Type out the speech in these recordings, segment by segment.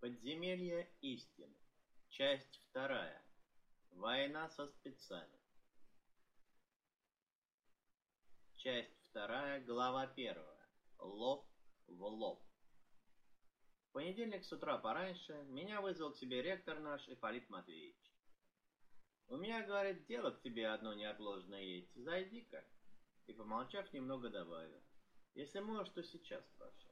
Подземелье истины. Часть вторая. Война со спецами. Часть вторая, глава первая. Лоб в лоб. В понедельник с утра пораньше меня вызвал к себе ректор наш Ипполит Матвеевич. «У меня, — говорит, — дело к тебе одно неотложное есть. Зайди-ка». И, помолчав, немного добавил. «Если можешь, то сейчас, прошу».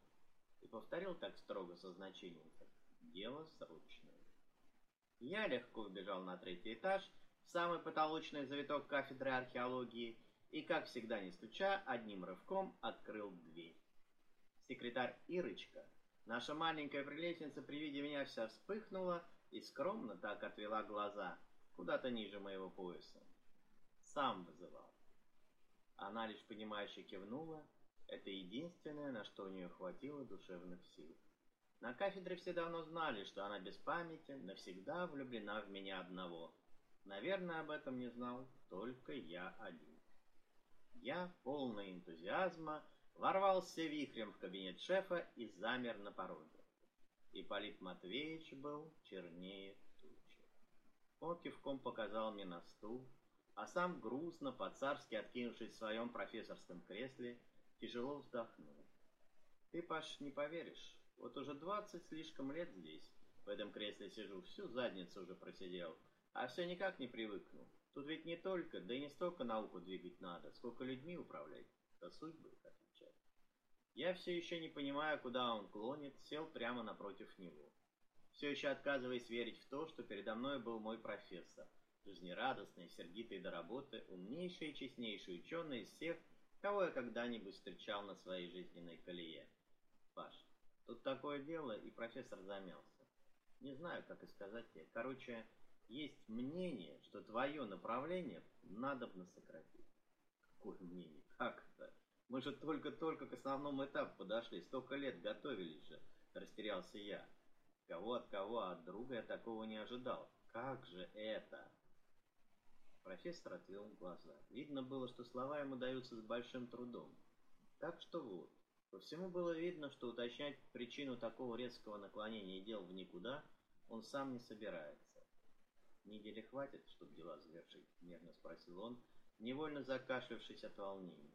И повторил так строго со значением, как Дело срочное. Я легко убежал на третий этаж, в самый потолочный завиток кафедры археологии, и, как всегда не стуча, одним рывком открыл дверь. Секретарь Ирочка, наша маленькая прелестница, при виде меня вся вспыхнула и скромно так отвела глаза, куда-то ниже моего пояса. Сам вызывал. Она лишь понимающе кивнула, это единственное, на что у нее хватило душевных сил. На кафедре все давно знали, что она без памяти навсегда влюблена в меня одного. Наверное, об этом не знал только я один. Я, полный энтузиазма, ворвался вихрем в кабинет шефа и замер на пороге. Ипполит Матвеевич был чернее тучи. Он кивком показал мне на стул, а сам грустно, по-царски откинувшись в своем профессорском кресле, тяжело вздохнул. Ты, Паш, не поверишь, вот уже двадцать слишком лет здесь, в этом кресле сижу, всю задницу уже просидел, а все никак не привыкну. Тут ведь не только, да и не столько науку двигать надо, сколько людьми управлять, да судьбы их отвечать. Я все еще не понимаю, куда он клонит, сел прямо напротив него. Все еще отказываясь верить в то, что передо мной был мой профессор, жизнерадостный, сердитый до работы, умнейший и честнейший ученый из всех, кого я когда-нибудь встречал на своей жизненной колее. Паш, Тут такое дело, и профессор замялся. Не знаю, как и сказать тебе. Короче, есть мнение, что твое направление надо бы сократить. Какое мнение? Как это? Мы же только-только к основному этапу подошли. Столько лет готовились же. Растерялся я. Кого от кого, а от друга я такого не ожидал. Как же это? Профессор отвел глаза. Видно было, что слова ему даются с большим трудом. Так что вот. По всему было видно, что уточнять причину такого резкого наклонения дел в никуда он сам не собирается. «Недели хватит, чтобы дела завершить?» — нервно спросил он, невольно закашлявшись от волнения.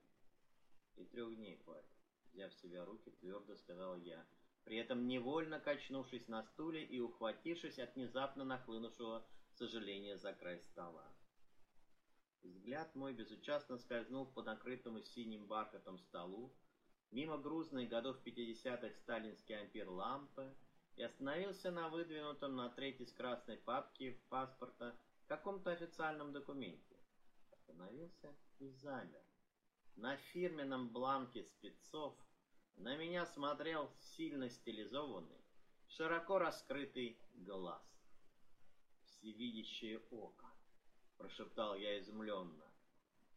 «И трех дней хватит», — взяв себя руки, твердо сказал я, при этом невольно качнувшись на стуле и ухватившись от внезапно нахлынувшего сожаления за край стола. Взгляд мой безучастно скользнул по накрытому синим бархатом столу, мимо грузной годов 50-х сталинский ампир лампы и остановился на выдвинутом на треть из красной папки паспорта каком-то официальном документе. Остановился и замер. На фирменном бланке спецов на меня смотрел сильно стилизованный, широко раскрытый глаз. «Всевидящее око», — прошептал я изумленно.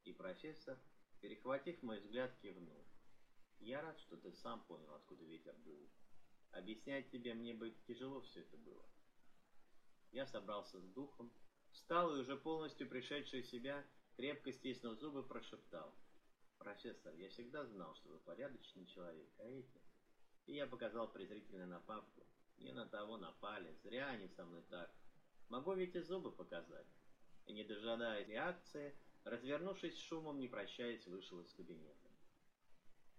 И профессор, перехватив мой взгляд, кивнул. Я рад, что ты сам понял, откуда ветер был. Объяснять тебе мне бы тяжело все это было. Я собрался с духом, встал и уже полностью пришедший в себя, крепко стиснув зубы, прошептал. «Профессор, я всегда знал, что вы порядочный человек, а эти...» И я показал презрительно на папку. Не на того напали, зря они со мной так. Могу ведь и зубы показать. И не дожидаясь реакции, развернувшись шумом, не прощаясь, вышел из кабинета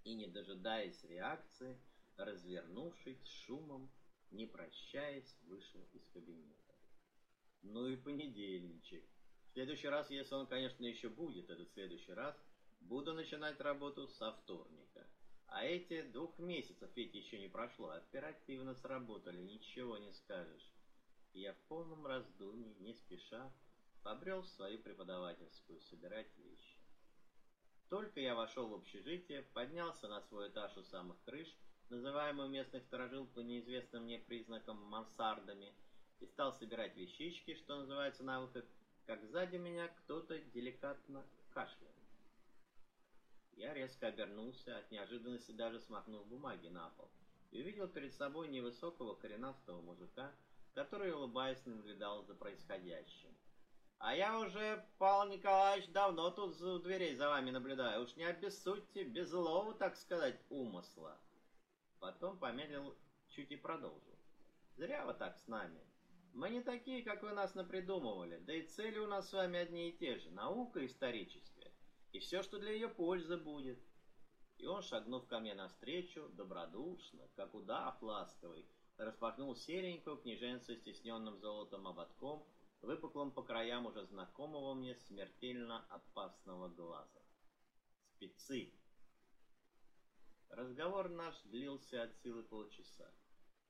и, не дожидаясь реакции, развернувшись шумом, не прощаясь, вышел из кабинета. Ну и понедельничек. В следующий раз, если он, конечно, еще будет, этот следующий раз, буду начинать работу со вторника. А эти двух месяцев ведь еще не прошло, оперативно сработали, ничего не скажешь. я в полном раздумье, не спеша, побрел в свою преподавательскую собирать вещи. Только я вошел в общежитие, поднялся на свой этаж у самых крыш, называемый местных сторожил по неизвестным мне признакам мансардами, и стал собирать вещички, что называется на выход, как сзади меня кто-то деликатно кашлял. Я резко обернулся, от неожиданности даже смахнув бумаги на пол, и увидел перед собой невысокого коренастого мужика, который, улыбаясь, наблюдал за происходящим. А я уже, Павел Николаевич, давно тут у дверей за вами наблюдаю. Уж не обессудьте, без злого, так сказать, умысла. Потом помедлил чуть и продолжил. Зря вы так с нами. Мы не такие, как вы нас напридумывали, да и цели у нас с вами одни и те же. Наука историческая. И все, что для ее пользы будет. И он, шагнув ко мне навстречу, добродушно, как удав ласковый, распахнул серенькую княженцу с тисненным золотом ободком, выпуклым по краям уже знакомого мне смертельно опасного глаза. Спецы. Разговор наш длился от силы полчаса.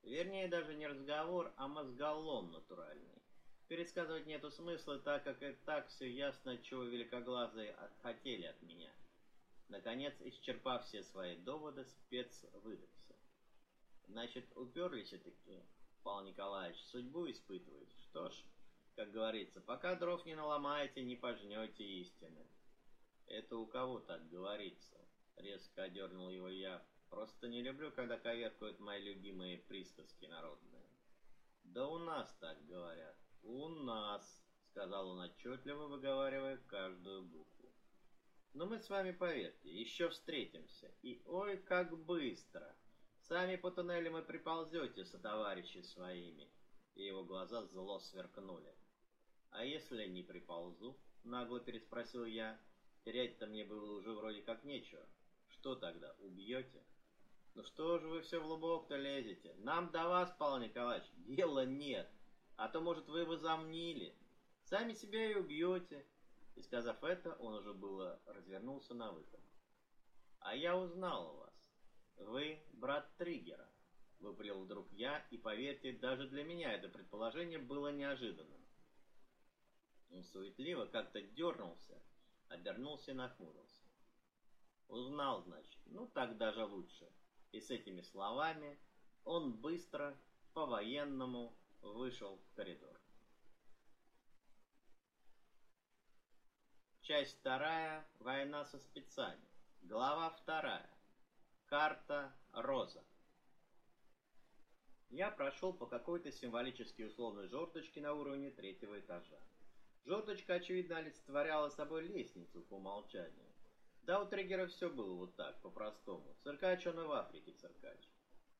Вернее, даже не разговор, а мозголом натуральный. Пересказывать нету смысла, так как и так все ясно, чего великоглазые хотели от меня. Наконец, исчерпав все свои доводы, спец выдохся. Значит, уперлись таки, Павел Николаевич, судьбу испытываете. Что ж, как говорится, пока дров не наломаете, не пожнете истины. Это у кого так говорится? Резко одернул его я. Просто не люблю, когда коверкают мои любимые присказки народные. Да у нас так говорят. У нас, сказал он отчетливо, выговаривая каждую букву. Но мы с вами, поверьте, еще встретимся. И ой, как быстро! Сами по туннелям и приползете со товарищи своими. И его глаза зло сверкнули. А если не приползу? Нагло переспросил я. Терять-то мне было уже вроде как нечего. Что тогда, убьете? Ну что же вы все в лубок-то лезете? Нам до вас, Павел Николаевич, дела нет. А то, может, вы возомнили. Сами себя и убьете. И сказав это, он уже было развернулся на выход. А я узнал вас. Вы брат Триггера. Выпалил вдруг я, и поверьте, даже для меня это предположение было неожиданным. Он суетливо как-то дернулся, обернулся и нахмурился. Узнал, значит. Ну, так даже лучше. И с этими словами он быстро, по-военному, вышел в коридор. Часть вторая. Война со спецами. Глава вторая. Карта Роза. Я прошел по какой-то символически условной жердочке на уровне третьего этажа. Жердочка, очевидно, олицетворяла собой лестницу по умолчанию. Да, у Триггера все было вот так, по-простому. Циркач он и в Африке циркач.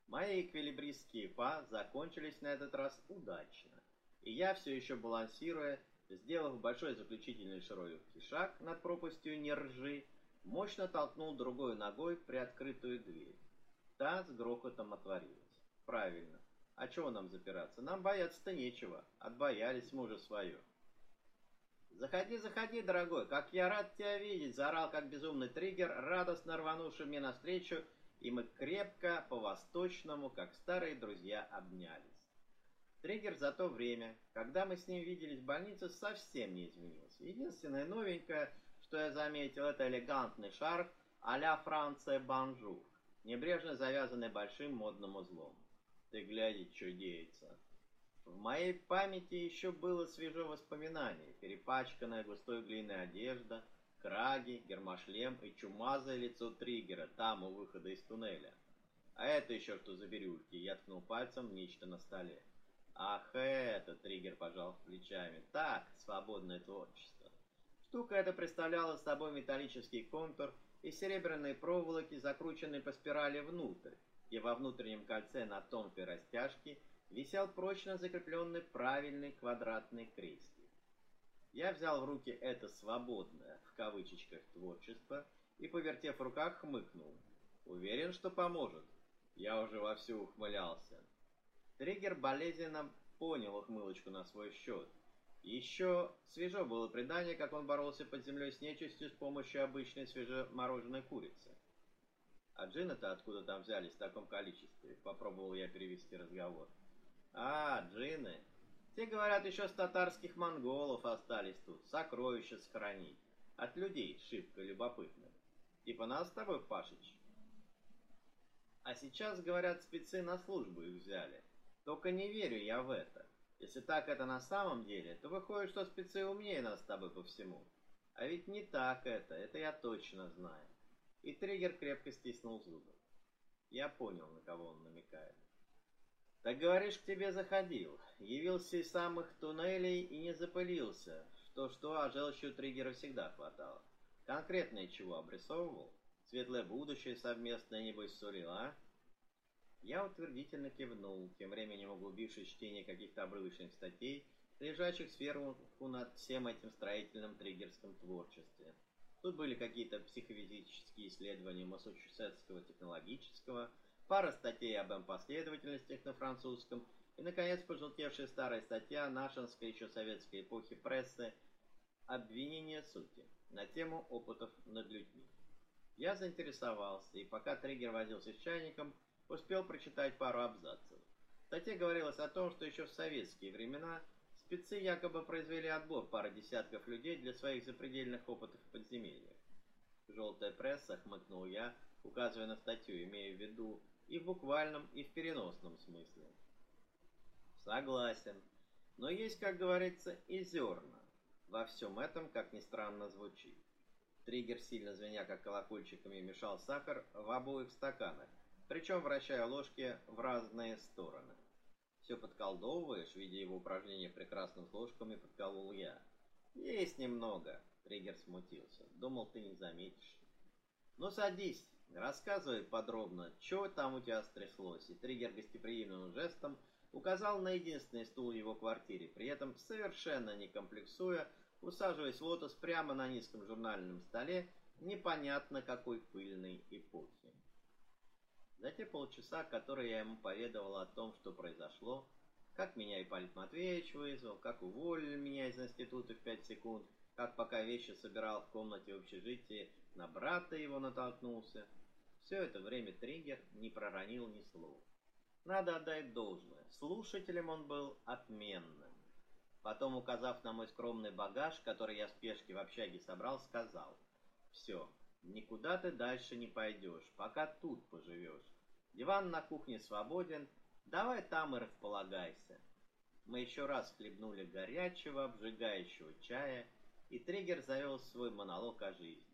Мои эквилибристские па закончились на этот раз удачно. И я, все еще балансируя, сделав большой заключительный широкий шаг над пропастью нержи, мощно толкнул другой ногой приоткрытую дверь. Та с грохотом отворилась. Правильно. А чего нам запираться? Нам бояться-то нечего. Отбоялись мы уже свое. «Заходи, заходи, дорогой, как я рад тебя видеть!» Заорал, как безумный триггер, радостно рванувший мне навстречу, и мы крепко, по-восточному, как старые друзья, обнялись. Триггер за то время, когда мы с ним виделись в больнице, совсем не изменился. Единственное новенькое, что я заметил, это элегантный шарф а-ля Франция Бонжур, небрежно завязанный большим модным узлом. Ты гляди, что деется. В моей памяти еще было свежо воспоминание, перепачканная густой глиной одежда, краги, гермошлем и чумазое лицо триггера там, у выхода из туннеля. А это еще что за бирюльки? Я ткнул пальцем нечто на столе. Ах, это, триггер пожал плечами. Так, свободное творчество. Штука эта представляла собой металлический контур из серебряной проволоки, закрученной по спирали внутрь, и во внутреннем кольце на тонкой растяжке висел прочно закрепленный правильный квадратный крестик. Я взял в руки это «свободное» в кавычечках творчество и, повертев в руках, хмыкнул. Уверен, что поможет. Я уже вовсю ухмылялся. Триггер болезненно понял ухмылочку на свой счет. Еще свежо было предание, как он боролся под землей с нечистью с помощью обычной свежемороженой курицы. А джины-то откуда там взялись в таком количестве? Попробовал я перевести разговор. А, джины. Те, говорят, еще с татарских монголов остались тут, сокровища сохранить. От людей шибко любопытных. Типа нас с тобой, Пашич? А сейчас, говорят, спецы на службу их взяли. Только не верю я в это. Если так это на самом деле, то выходит, что спецы умнее нас с тобой по всему. А ведь не так это, это я точно знаю. И триггер крепко стиснул зубы. Я понял, на кого он намекает. Так говоришь, к тебе заходил. Явился из самых туннелей и не запылился. Что-что, а желчью триггера всегда хватало. Конкретно чего обрисовывал? Светлое будущее совместное, небось, сулил, а? Я утвердительно кивнул, тем временем углубившись в чтение каких-то обрывочных статей, лежащих сверху над всем этим строительным триггерском творчестве. Тут были какие-то психофизические исследования Массачусетского технологического, пара статей об М-последовательностях на французском и, наконец, пожелтевшая старая статья нашинской еще советской эпохи прессы «Обвинение сути» на тему опытов над людьми. Я заинтересовался, и пока триггер возился с чайником, успел прочитать пару абзацев. В статье говорилось о том, что еще в советские времена спецы якобы произвели отбор пары десятков людей для своих запредельных опытов в подземельях. «Желтая пресса», — хмыкнул я, указывая на статью, имея в виду и в буквальном, и в переносном смысле. Согласен. Но есть, как говорится, и зерна. Во всем этом, как ни странно, звучит. Триггер, сильно звеня как колокольчиками, мешал сахар в обоих стаканах, причем вращая ложки в разные стороны. «Все подколдовываешь?» — видя его упражнение прекрасным с ложками, подколол я. «Есть немного», — Триггер смутился. «Думал, ты не заметишь». «Ну, садись, рассказывай подробно, что там у тебя стряслось». И Триггер гостеприимным жестом указал на единственный стул в его квартире, при этом совершенно не комплексуя, усаживаясь в лотос прямо на низком журнальном столе непонятно какой пыльной эпохи. За те полчаса, которые я ему поведал о том, что произошло, как меня Ипполит Матвеевич вызвал, как уволили меня из института в пять секунд, как пока вещи собирал в комнате в общежитии, на брата его натолкнулся. Все это время триггер не проронил ни слова. Надо отдать должное, слушателем он был отменным. Потом, указав на мой скромный багаж, который я в спешке в общаге собрал, сказал, «Все, никуда ты дальше не пойдешь, пока тут поживешь. Диван на кухне свободен, давай там и располагайся». Мы еще раз хлебнули горячего, обжигающего чая, и триггер завел свой монолог о жизни.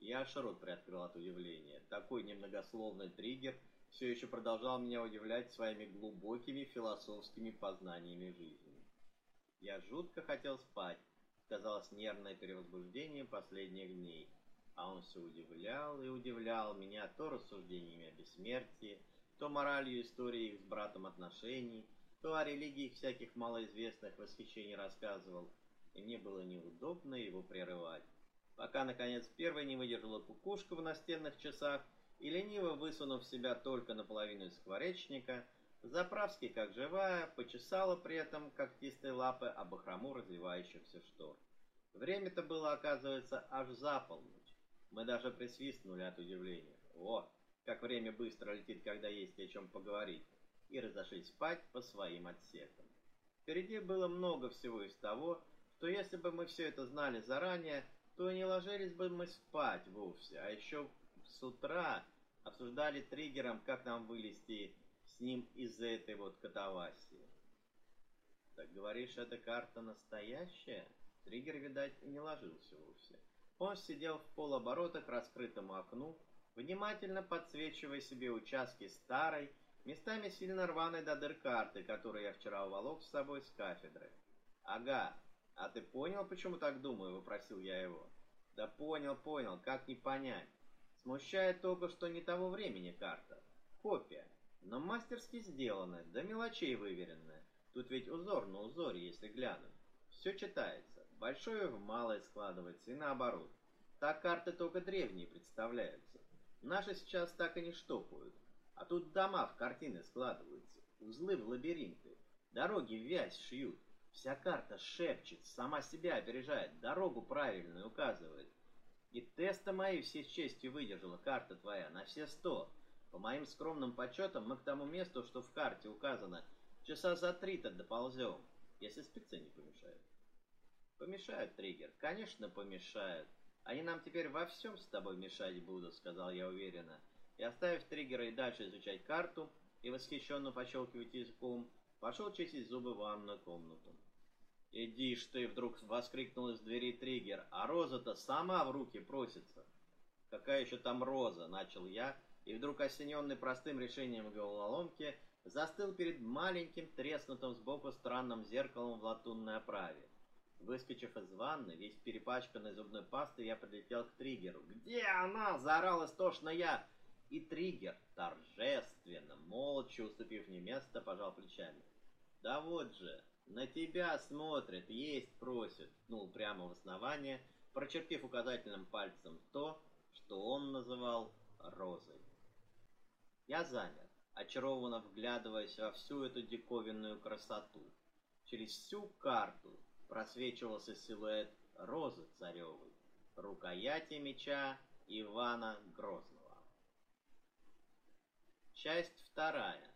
Я аж рот приоткрыл от удивления. Такой немногословный триггер все еще продолжал меня удивлять своими глубокими философскими познаниями жизни. Я жутко хотел спать, сказалось нервное перевозбуждение последних дней. А он все удивлял и удивлял меня то рассуждениями о бессмертии, то моралью истории их с братом отношений, то о религиях всяких малоизвестных восхищений рассказывал, и мне было неудобно его прерывать. Пока, наконец, первой не выдержала кукушка в настенных часах, и лениво высунув себя только наполовину из скворечника, Заправский, как живая, почесала при этом когтистой лапы об охрому развивающихся штор. Время-то было, оказывается, аж за полночь. Мы даже присвистнули от удивления. О, как время быстро летит, когда есть о чем поговорить. И разошлись спать по своим отсекам. Впереди было много всего из того, что если бы мы все это знали заранее, то не ложились бы мы спать вовсе, а еще с утра обсуждали триггером, как нам вылезти с ним из-за этой вот катавасии. Так говоришь, эта карта настоящая? Триггер, видать, не ложился вовсе. Он сидел в полоборота к раскрытому окну, внимательно подсвечивая себе участки старой, местами сильно рваной до дыр карты, которую я вчера уволок с собой с кафедры. «Ага, а ты понял, почему так думаю?» — вопросил я его. «Да понял, понял, как не понять. Смущает только, что не того времени карта. Копия но мастерски сделанная, до мелочей выверенная. Тут ведь узор на узоре, если глянуть. Все читается, большое в малое складывается и наоборот. Так карты только древние представляются. Наши сейчас так и не штопают. А тут дома в картины складываются, узлы в лабиринты, дороги в вязь шьют. Вся карта шепчет, сама себя опережает, дорогу правильную указывает. И тесты мои все с честью выдержала карта твоя на все сто. По моим скромным подсчетам, мы к тому месту, что в карте указано, часа за три-то доползем, если спецы не помешают. Помешают, Триггер, конечно, помешают. Они нам теперь во всем с тобой мешать будут, сказал я уверенно. И оставив Триггера и дальше изучать карту, и восхищенно пощелкивать языком, пошел чистить зубы в ванную комнату. «Иди ж ты!» — вдруг воскликнул из двери Триггер. «А роза-то сама в руки просится!» «Какая еще там роза?» — начал я, и вдруг осененный простым решением головоломки застыл перед маленьким треснутым сбоку странным зеркалом в латунной оправе. Выскочив из ванны, весь перепачканный зубной пастой, я подлетел к триггеру. «Где она?» — заорал истошно я. И триггер, торжественно, молча уступив мне место, пожал плечами. «Да вот же, на тебя смотрит, есть просит», ну прямо в основание, прочертив указательным пальцем то, что он называл розой. Я замер, очарованно вглядываясь во всю эту диковинную красоту. Через всю карту просвечивался силуэт розы царевой, рукояти меча Ивана Грозного. Часть вторая.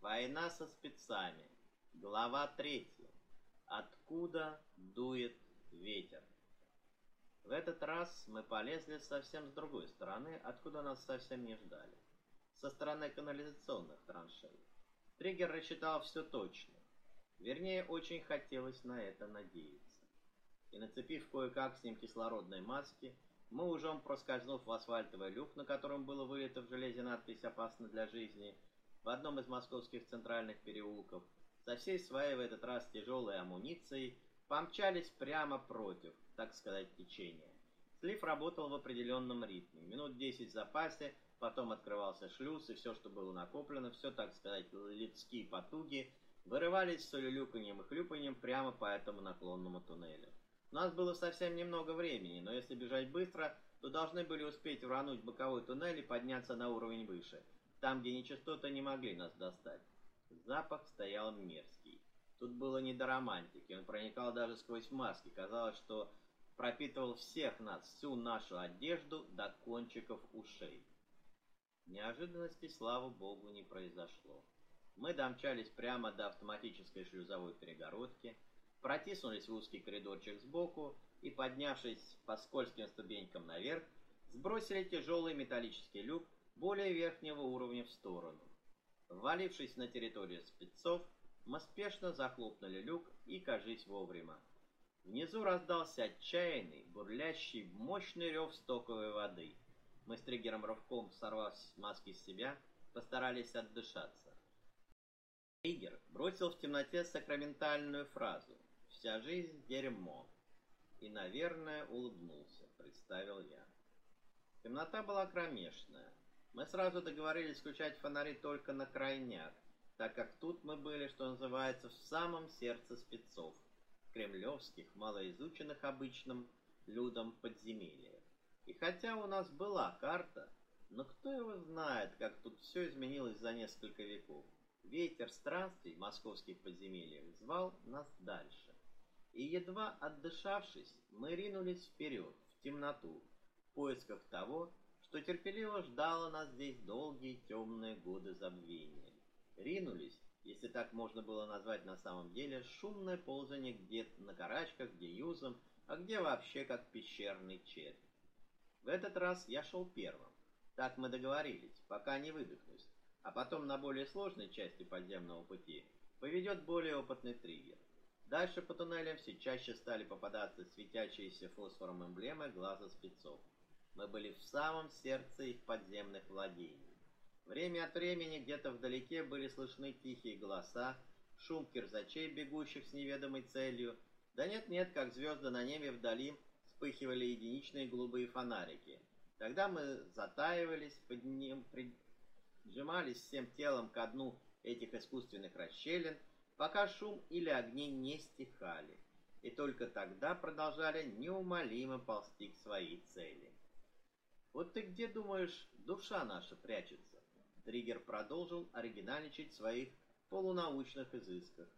Война со спецами. Глава третья. Откуда дует ветер? В этот раз мы полезли совсем с другой стороны, откуда нас совсем не ждали. Со стороны канализационных траншей. Триггер рассчитал все точно. Вернее, очень хотелось на это надеяться. И нацепив кое-как с ним кислородные маски, мы ужом проскользнув в асфальтовый люк, на котором было вылито в железе надпись «Опасно для жизни», в одном из московских центральных переулков, со всей своей в этот раз тяжелой амуницией, помчались прямо против, так сказать, течения. Слив работал в определенном ритме. Минут 10 в запасе, потом открывался шлюз, и все, что было накоплено, все, так сказать, людские потуги, вырывались с улюлюканьем и хлюпаньем прямо по этому наклонному туннелю. У нас было совсем немного времени, но если бежать быстро, то должны были успеть врануть боковой туннель и подняться на уровень выше, там, где нечистоты не могли нас достать. Запах стоял мерзкий. Тут было не до романтики, он проникал даже сквозь маски. Казалось, что пропитывал всех нас, всю нашу одежду до кончиков ушей. Неожиданности, слава богу, не произошло. Мы домчались прямо до автоматической шлюзовой перегородки, протиснулись в узкий коридорчик сбоку и, поднявшись по скользким ступенькам наверх, сбросили тяжелый металлический люк более верхнего уровня в сторону. Ввалившись на территорию спецов, мы спешно захлопнули люк и, кажись, вовремя. Внизу раздался отчаянный, бурлящий, мощный рев стоковой воды. Мы с триггером рывком, сорвав маски с себя, постарались отдышаться. Триггер бросил в темноте сакраментальную фразу «Вся жизнь — дерьмо». И, наверное, улыбнулся, представил я. Темнота была кромешная. Мы сразу договорились включать фонари только на крайняк, так как тут мы были, что называется, в самом сердце спецов, кремлевских, малоизученных обычным людям подземелья. И хотя у нас была карта, но кто его знает, как тут все изменилось за несколько веков. Ветер странствий московских подземельях звал нас дальше. И едва отдышавшись, мы ринулись вперед, в темноту, в поисках того, что терпеливо ждало нас здесь долгие темные годы забвения ринулись, если так можно было назвать на самом деле, шумное ползание где на карачках, где юзом, а где вообще как пещерный червь. В этот раз я шел первым. Так мы договорились, пока не выдохнусь, а потом на более сложной части подземного пути поведет более опытный триггер. Дальше по туннелям все чаще стали попадаться светящиеся фосфором эмблемы глаза спецов. Мы были в самом сердце их подземных владений. Время от времени где-то вдалеке были слышны тихие голоса, шум кирзачей, бегущих с неведомой целью. Да нет-нет, как звезды на небе вдали вспыхивали единичные голубые фонарики. Тогда мы затаивались, под ним прижимались всем телом к дну этих искусственных расщелин, пока шум или огни не стихали, и только тогда продолжали неумолимо ползти к своей цели. Вот ты где, думаешь, душа наша прячется? Триггер продолжил оригинальничать в своих полунаучных изысках.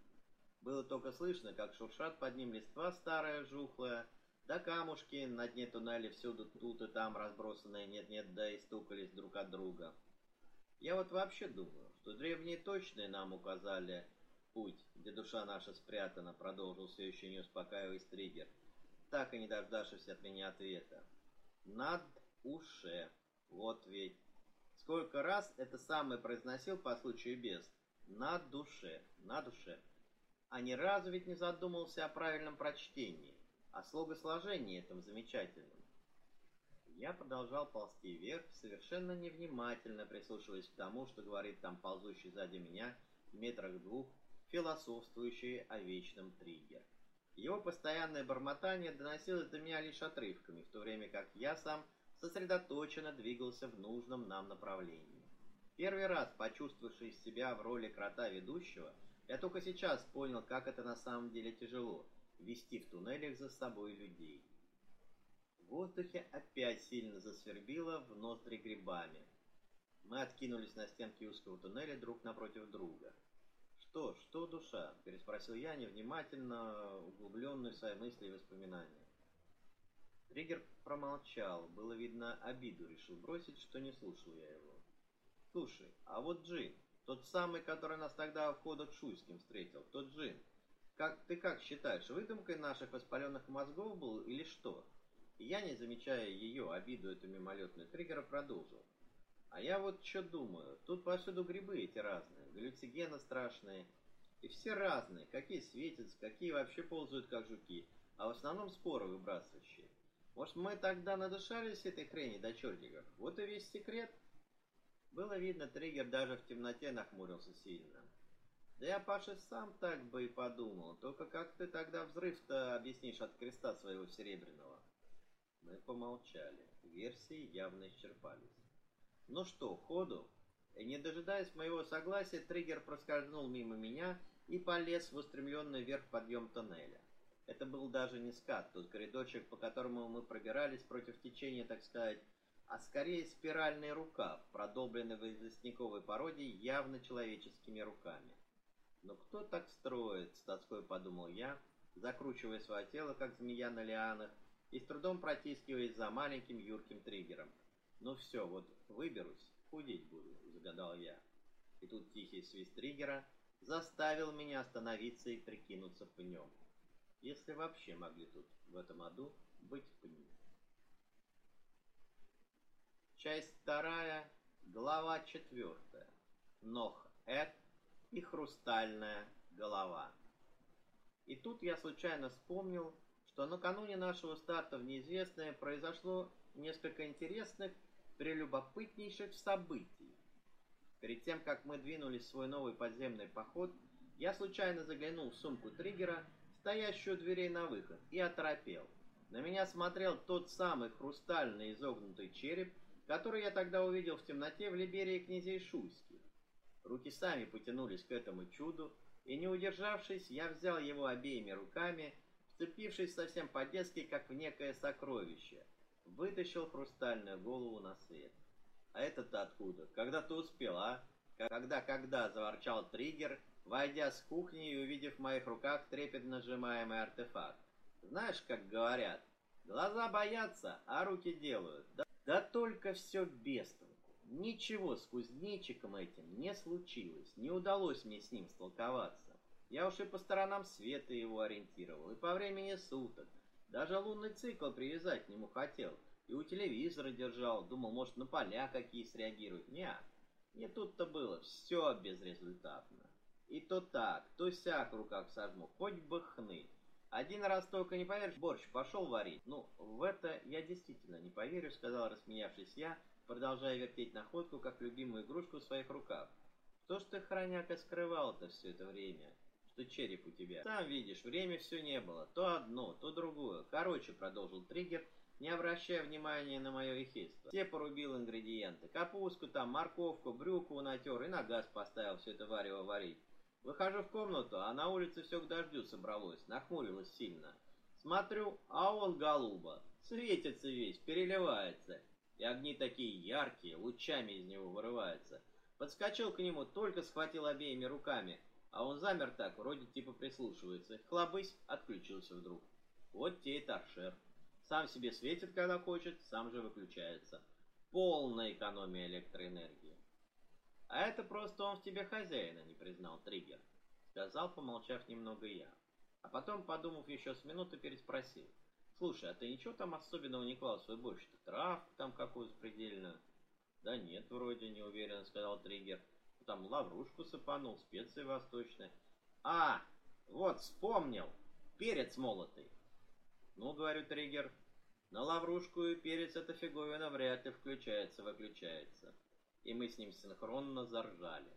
Было только слышно, как шуршат под ним листва старая, жухлая, да камушки на дне туннеля всюду тут и там разбросанные нет-нет, да и стукались друг от друга. Я вот вообще думаю, что древние точные нам указали путь, где душа наша спрятана, продолжил все еще не успокаиваясь триггер, так и не дождавшись от меня ответа. Над уше. Вот ведь Сколько раз это самое произносил по случаю без. На душе, на душе. А ни разу ведь не задумался о правильном прочтении, о слогосложении этом замечательном. Я продолжал ползти вверх, совершенно невнимательно прислушиваясь к тому, что говорит там ползущий сзади меня в метрах двух, философствующий о вечном триггер. Его постоянное бормотание доносилось до меня лишь отрывками, в то время как я сам сосредоточенно двигался в нужном нам направлении. Первый раз, почувствовавший себя в роли крота-ведущего, я только сейчас понял, как это на самом деле тяжело — вести в туннелях за собой людей. В воздухе опять сильно засвербило в ноздри грибами. Мы откинулись на стенки узкого туннеля друг напротив друга. «Что, что душа?» — переспросил я, невнимательно углубленный в свои мысли и воспоминания. Триггер промолчал, было видно, обиду решил бросить, что не слушал я его. «Слушай, а вот Джин, тот самый, который нас тогда у входа к Шуйским встретил, тот Джин, как, ты как считаешь, выдумкой наших воспаленных мозгов был или что?» Я, не замечая ее обиду эту мимолетную триггера, продолжил. А я вот что думаю, тут повсюду грибы эти разные, галлюцигены страшные, и все разные, какие светятся, какие вообще ползают как жуки, а в основном споры выбрасывающие. Может, мы тогда надышались этой хрени до чертиков? Вот и весь секрет. Было видно, триггер даже в темноте нахмурился сильно. Да я, Паша, сам так бы и подумал. Только как ты тогда взрыв-то объяснишь от креста своего серебряного? Мы помолчали. Версии явно исчерпались. Ну что, ходу? И не дожидаясь моего согласия, триггер проскользнул мимо меня и полез в устремленный вверх подъем тоннеля. Это был даже не скат, тот коридорчик, по которому мы пробирались против течения, так сказать, а скорее спиральный рукав, продолбленный в известняковой породе явно человеческими руками. Но кто так строит, с тоской подумал я, закручивая свое тело, как змея на лианах, и с трудом протискиваясь за маленьким юрким триггером. Ну все, вот выберусь, худеть буду, загадал я. И тут тихий свист триггера заставил меня остановиться и прикинуться пнем если вообще могли тут, в этом аду, быть пни. Часть вторая, глава четвертая. Нох Эд и хрустальная голова. И тут я случайно вспомнил, что накануне нашего старта в неизвестное произошло несколько интересных, прелюбопытнейших событий. Перед тем, как мы двинулись в свой новый подземный поход, я случайно заглянул в сумку триггера стоящую у дверей на выход, и оторопел. На меня смотрел тот самый хрустальный изогнутый череп, который я тогда увидел в темноте в Либерии князей Шуйских. Руки сами потянулись к этому чуду, и не удержавшись, я взял его обеими руками, вцепившись совсем по-детски, как в некое сокровище, вытащил хрустальную голову на свет. А это-то откуда? Когда ты успел, а? Когда-когда заворчал триггер, войдя с кухни и увидев в моих руках трепетно сжимаемый артефакт. Знаешь, как говорят, глаза боятся, а руки делают. Да, да только все без толку. Ничего с кузнечиком этим не случилось, не удалось мне с ним столковаться. Я уж и по сторонам света его ориентировал, и по времени суток. Даже лунный цикл привязать к нему хотел, и у телевизора держал, думал, может, на поля какие среагируют. Не, не тут-то было, все безрезультатно. И то так, то сяк в руках сожму, хоть бы хны. Один раз только не поверишь, борщ пошел варить. Ну, в это я действительно не поверю, сказал рассмеявшись я, продолжая вертеть находку, как любимую игрушку в своих руках. Что ж ты, хроняка, скрывал-то все это время? Что череп у тебя? Сам видишь, время все не было. То одно, то другое. Короче, продолжил триггер, не обращая внимания на мое ехидство. Все порубил ингредиенты. Капустку там, морковку, брюку натер и на газ поставил все это варево варить. Выхожу в комнату, а на улице все к дождю собралось, нахмурилось сильно. Смотрю, а он голуба, светится весь, переливается. И огни такие яркие, лучами из него вырываются. Подскочил к нему, только схватил обеими руками, а он замер так, вроде типа прислушивается. Хлобысь, отключился вдруг. Вот те и торшер. Сам себе светит, когда хочет, сам же выключается. Полная экономия электроэнергии. А это просто он в тебе хозяина не признал, Триггер, сказал, помолчав немного я. А потом, подумав еще с минуты, переспросил. Слушай, а ты ничего там особенного не клал свой борщ? Трав там какую-то предельную? Да нет, вроде, неуверенно сказал Триггер. Там лаврушку сыпанул, специи восточные. А, вот, вспомнил. Перец молотый. Ну, говорю, Триггер, на лаврушку и перец эта фиговина вряд ли включается-выключается и мы с ним синхронно заржали.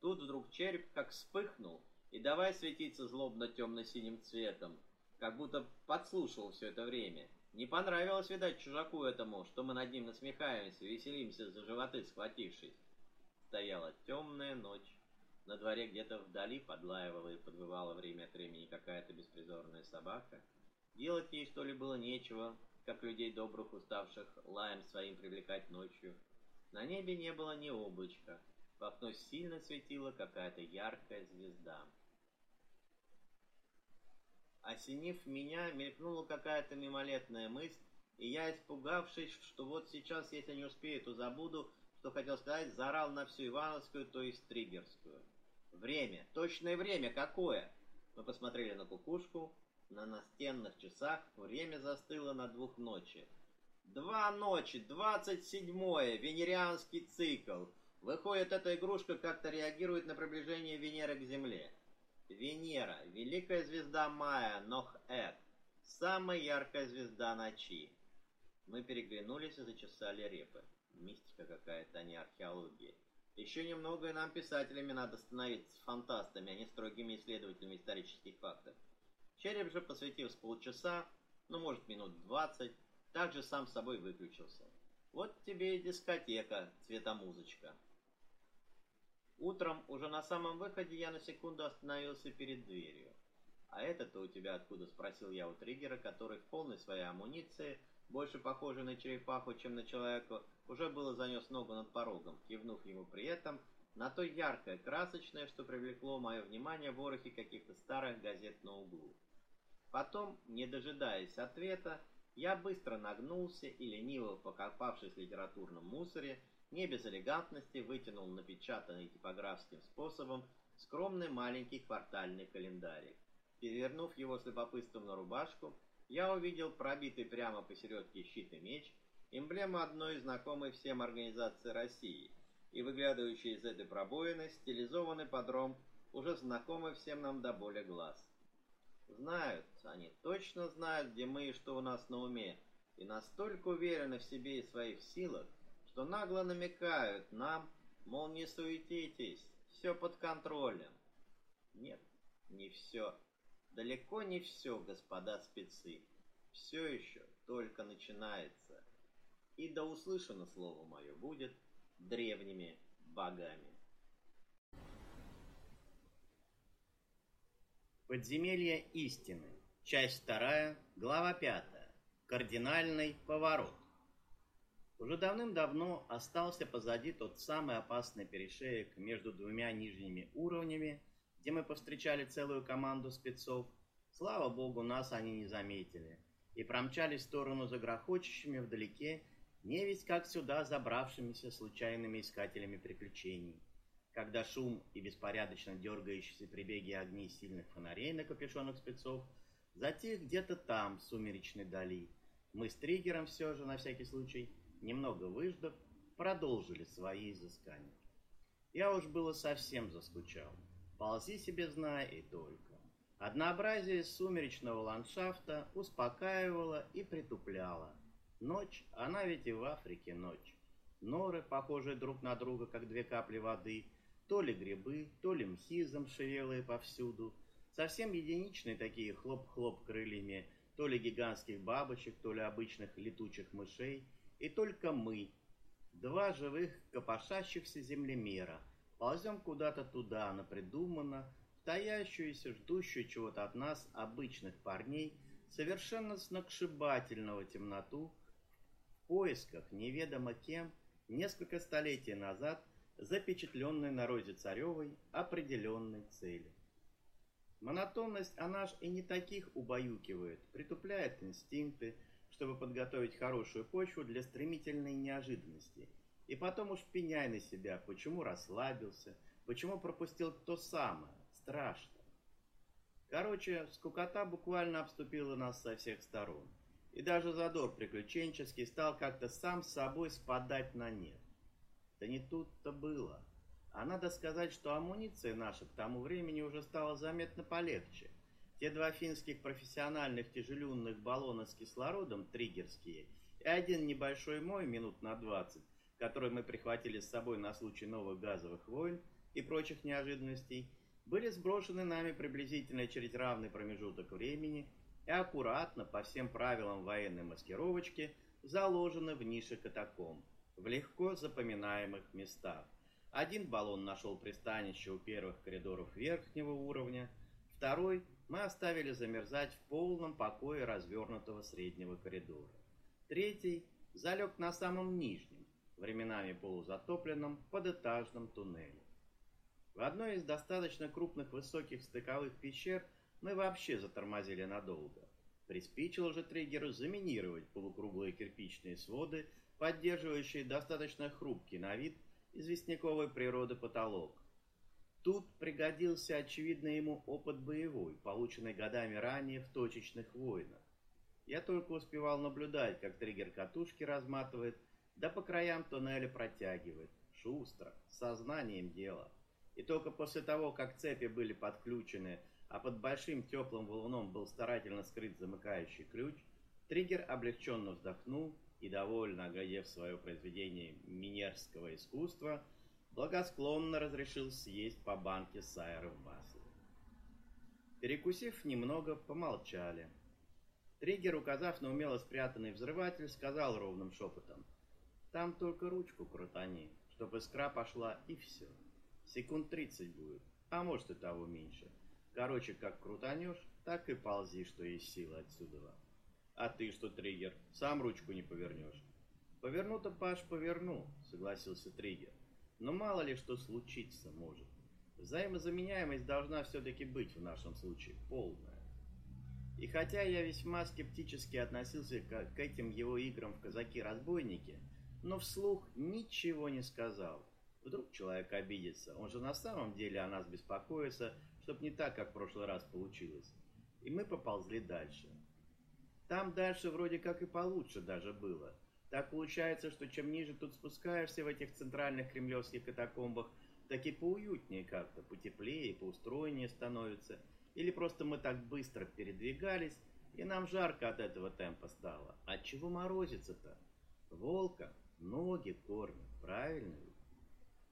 Тут вдруг череп как вспыхнул, и давай светиться злобно темно-синим цветом, как будто подслушал все это время, Не понравилось, видать, чужаку этому, что мы над ним насмехаемся, веселимся за животы схватившись. Стояла темная ночь. На дворе где-то вдали подлаивала и подвывала время от времени какая-то беспризорная собака. Делать ей что ли было нечего, как людей добрых уставших лаем своим привлекать ночью. На небе не было ни облачка. В окно сильно светила какая-то яркая звезда. Осенив меня, мелькнула какая-то мимолетная мысль, и я, испугавшись, что вот сейчас, если не успею, то забуду, что хотел сказать, заорал на всю Ивановскую, то есть Триггерскую. Время, точное время какое? Мы посмотрели на кукушку, на настенных часах время застыло на двух ночи. Два ночи, двадцать седьмое, венерианский цикл. Выходит, эта игрушка как-то реагирует на приближение Венеры к Земле. Венера, великая звезда Мая, Нох-Эд, самая яркая звезда ночи. Мы переглянулись и зачесали репы. Мистика какая-то, а не археология. Еще немного, и нам, писателями, надо становиться фантастами, а не строгими исследователями исторических фактов. Череп же, посвятив с полчаса, ну, может, минут двадцать, также сам собой выключился. Вот тебе и дискотека, цветомузычка. Утром, уже на самом выходе, я на секунду остановился перед дверью. «А это-то у тебя откуда?» – спросил я у триггера, который в полной своей амуниции, больше похожий на черепаху, чем на человека, уже было занес ногу над порогом, кивнув ему при этом на то яркое, красочное, что привлекло мое внимание в ворохе каких-то старых газет на углу. Потом, не дожидаясь ответа, я быстро нагнулся и, лениво покопавшись в литературном мусоре, не без элегантности вытянул напечатанный типографским способом скромный маленький квартальный календарик. Перевернув его с любопытством на рубашку, я увидел пробитый прямо посередке щит и меч, эмблему одной знакомой всем организации России, и выглядывающий из этой пробоины стилизованный подром уже знакомый всем нам до боли глаз. Знают, они точно знают, где мы и что у нас на уме, и настолько уверены в себе и своих силах, что нагло намекают нам, мол, не суетитесь, все под контролем. Нет, не все. Далеко не все, господа спецы. Все еще только начинается. И да услышано слово мое будет древними богами. Подземелье истины. Часть вторая, глава пятая. Кардинальный поворот. Уже давным-давно остался позади тот самый опасный перешеек между двумя нижними уровнями, где мы повстречали целую команду спецов. Слава богу, нас они не заметили и промчались в сторону за грохочущими вдалеке, не ведь как сюда забравшимися случайными искателями приключений. Когда шум и беспорядочно дергающиеся при беге огни сильных фонарей на капюшонах спецов затих где-то там, в сумеречной дали, мы с триггером все же, на всякий случай, немного выждав, продолжили свои изыскания. Я уж было совсем заскучал. Ползи себе зная и только. Однообразие сумеречного ландшафта успокаивало и притупляло. Ночь, она ведь и в Африке ночь. Норы, похожие друг на друга, как две капли воды, то ли грибы, то ли мхи замшевелые повсюду, совсем единичные такие хлоп-хлоп крыльями, то ли гигантских бабочек, то ли обычных летучих мышей — и только мы, два живых копошащихся землемера, ползем куда-то туда, на придуманно, таящуюся, ждущую чего-то от нас обычных парней, совершенно сногсшибательного темноту, в поисках неведомо кем несколько столетий назад запечатленной на розе царевой определенной цели. Монотонность она ж и не таких убаюкивает, притупляет инстинкты, чтобы подготовить хорошую почву для стремительной неожиданности. И потом уж пеняй на себя, почему расслабился, почему пропустил то самое, страшно. Короче, скукота буквально обступила нас со всех сторон. И даже задор приключенческий стал как-то сам с собой спадать на нет. Да не тут-то было. А надо сказать, что амуниция наша к тому времени уже стала заметно полегче – те два финских профессиональных тяжелюнных баллона с кислородом, триггерские, и один небольшой мой, минут на 20, который мы прихватили с собой на случай новых газовых войн и прочих неожиданностей, были сброшены нами приблизительно через равный промежуток времени и аккуратно, по всем правилам военной маскировочки, заложены в нише катакомб, в легко запоминаемых местах. Один баллон нашел пристанище у первых коридоров верхнего уровня, второй мы оставили замерзать в полном покое развернутого среднего коридора. Третий залег на самом нижнем, временами полузатопленном подэтажном туннеле. В одной из достаточно крупных высоких стыковых пещер мы вообще затормозили надолго. Приспичило же триггеру заминировать полукруглые кирпичные своды, поддерживающие достаточно хрупкий на вид известняковой природы потолок. Тут пригодился очевидно ему опыт боевой, полученный годами ранее в точечных войнах. Я только успевал наблюдать, как триггер катушки разматывает, да по краям туннеля протягивает, шустро, с сознанием дела. И только после того, как цепи были подключены, а под большим теплым валуном был старательно скрыт замыкающий ключ, триггер облегченно вздохнул и, довольно оглядев свое произведение минерского искусства, благосклонно разрешил съесть по банке сайры в масле. Перекусив немного, помолчали. Триггер, указав на умело спрятанный взрыватель, сказал ровным шепотом, «Там только ручку крутани, чтоб искра пошла, и все». Секунд тридцать будет, а может и того меньше. Короче, как крутанешь, так и ползи, что есть силы отсюда. А ты что, триггер, сам ручку не повернешь? Поверну-то, Паш, поверну, согласился триггер. Но мало ли что случиться может. Взаимозаменяемость должна все-таки быть в нашем случае полная. И хотя я весьма скептически относился к, этим его играм в казаки-разбойники, но вслух ничего не сказал. Вдруг человек обидится, он же на самом деле о нас беспокоится, чтоб не так, как в прошлый раз получилось. И мы поползли дальше. Там дальше вроде как и получше даже было. Так получается, что чем ниже тут спускаешься в этих центральных кремлевских катакомбах, так и поуютнее как-то, потеплее поустроеннее становится. Или просто мы так быстро передвигались, и нам жарко от этого темпа стало. От чего морозится-то? Волка ноги кормят, правильно?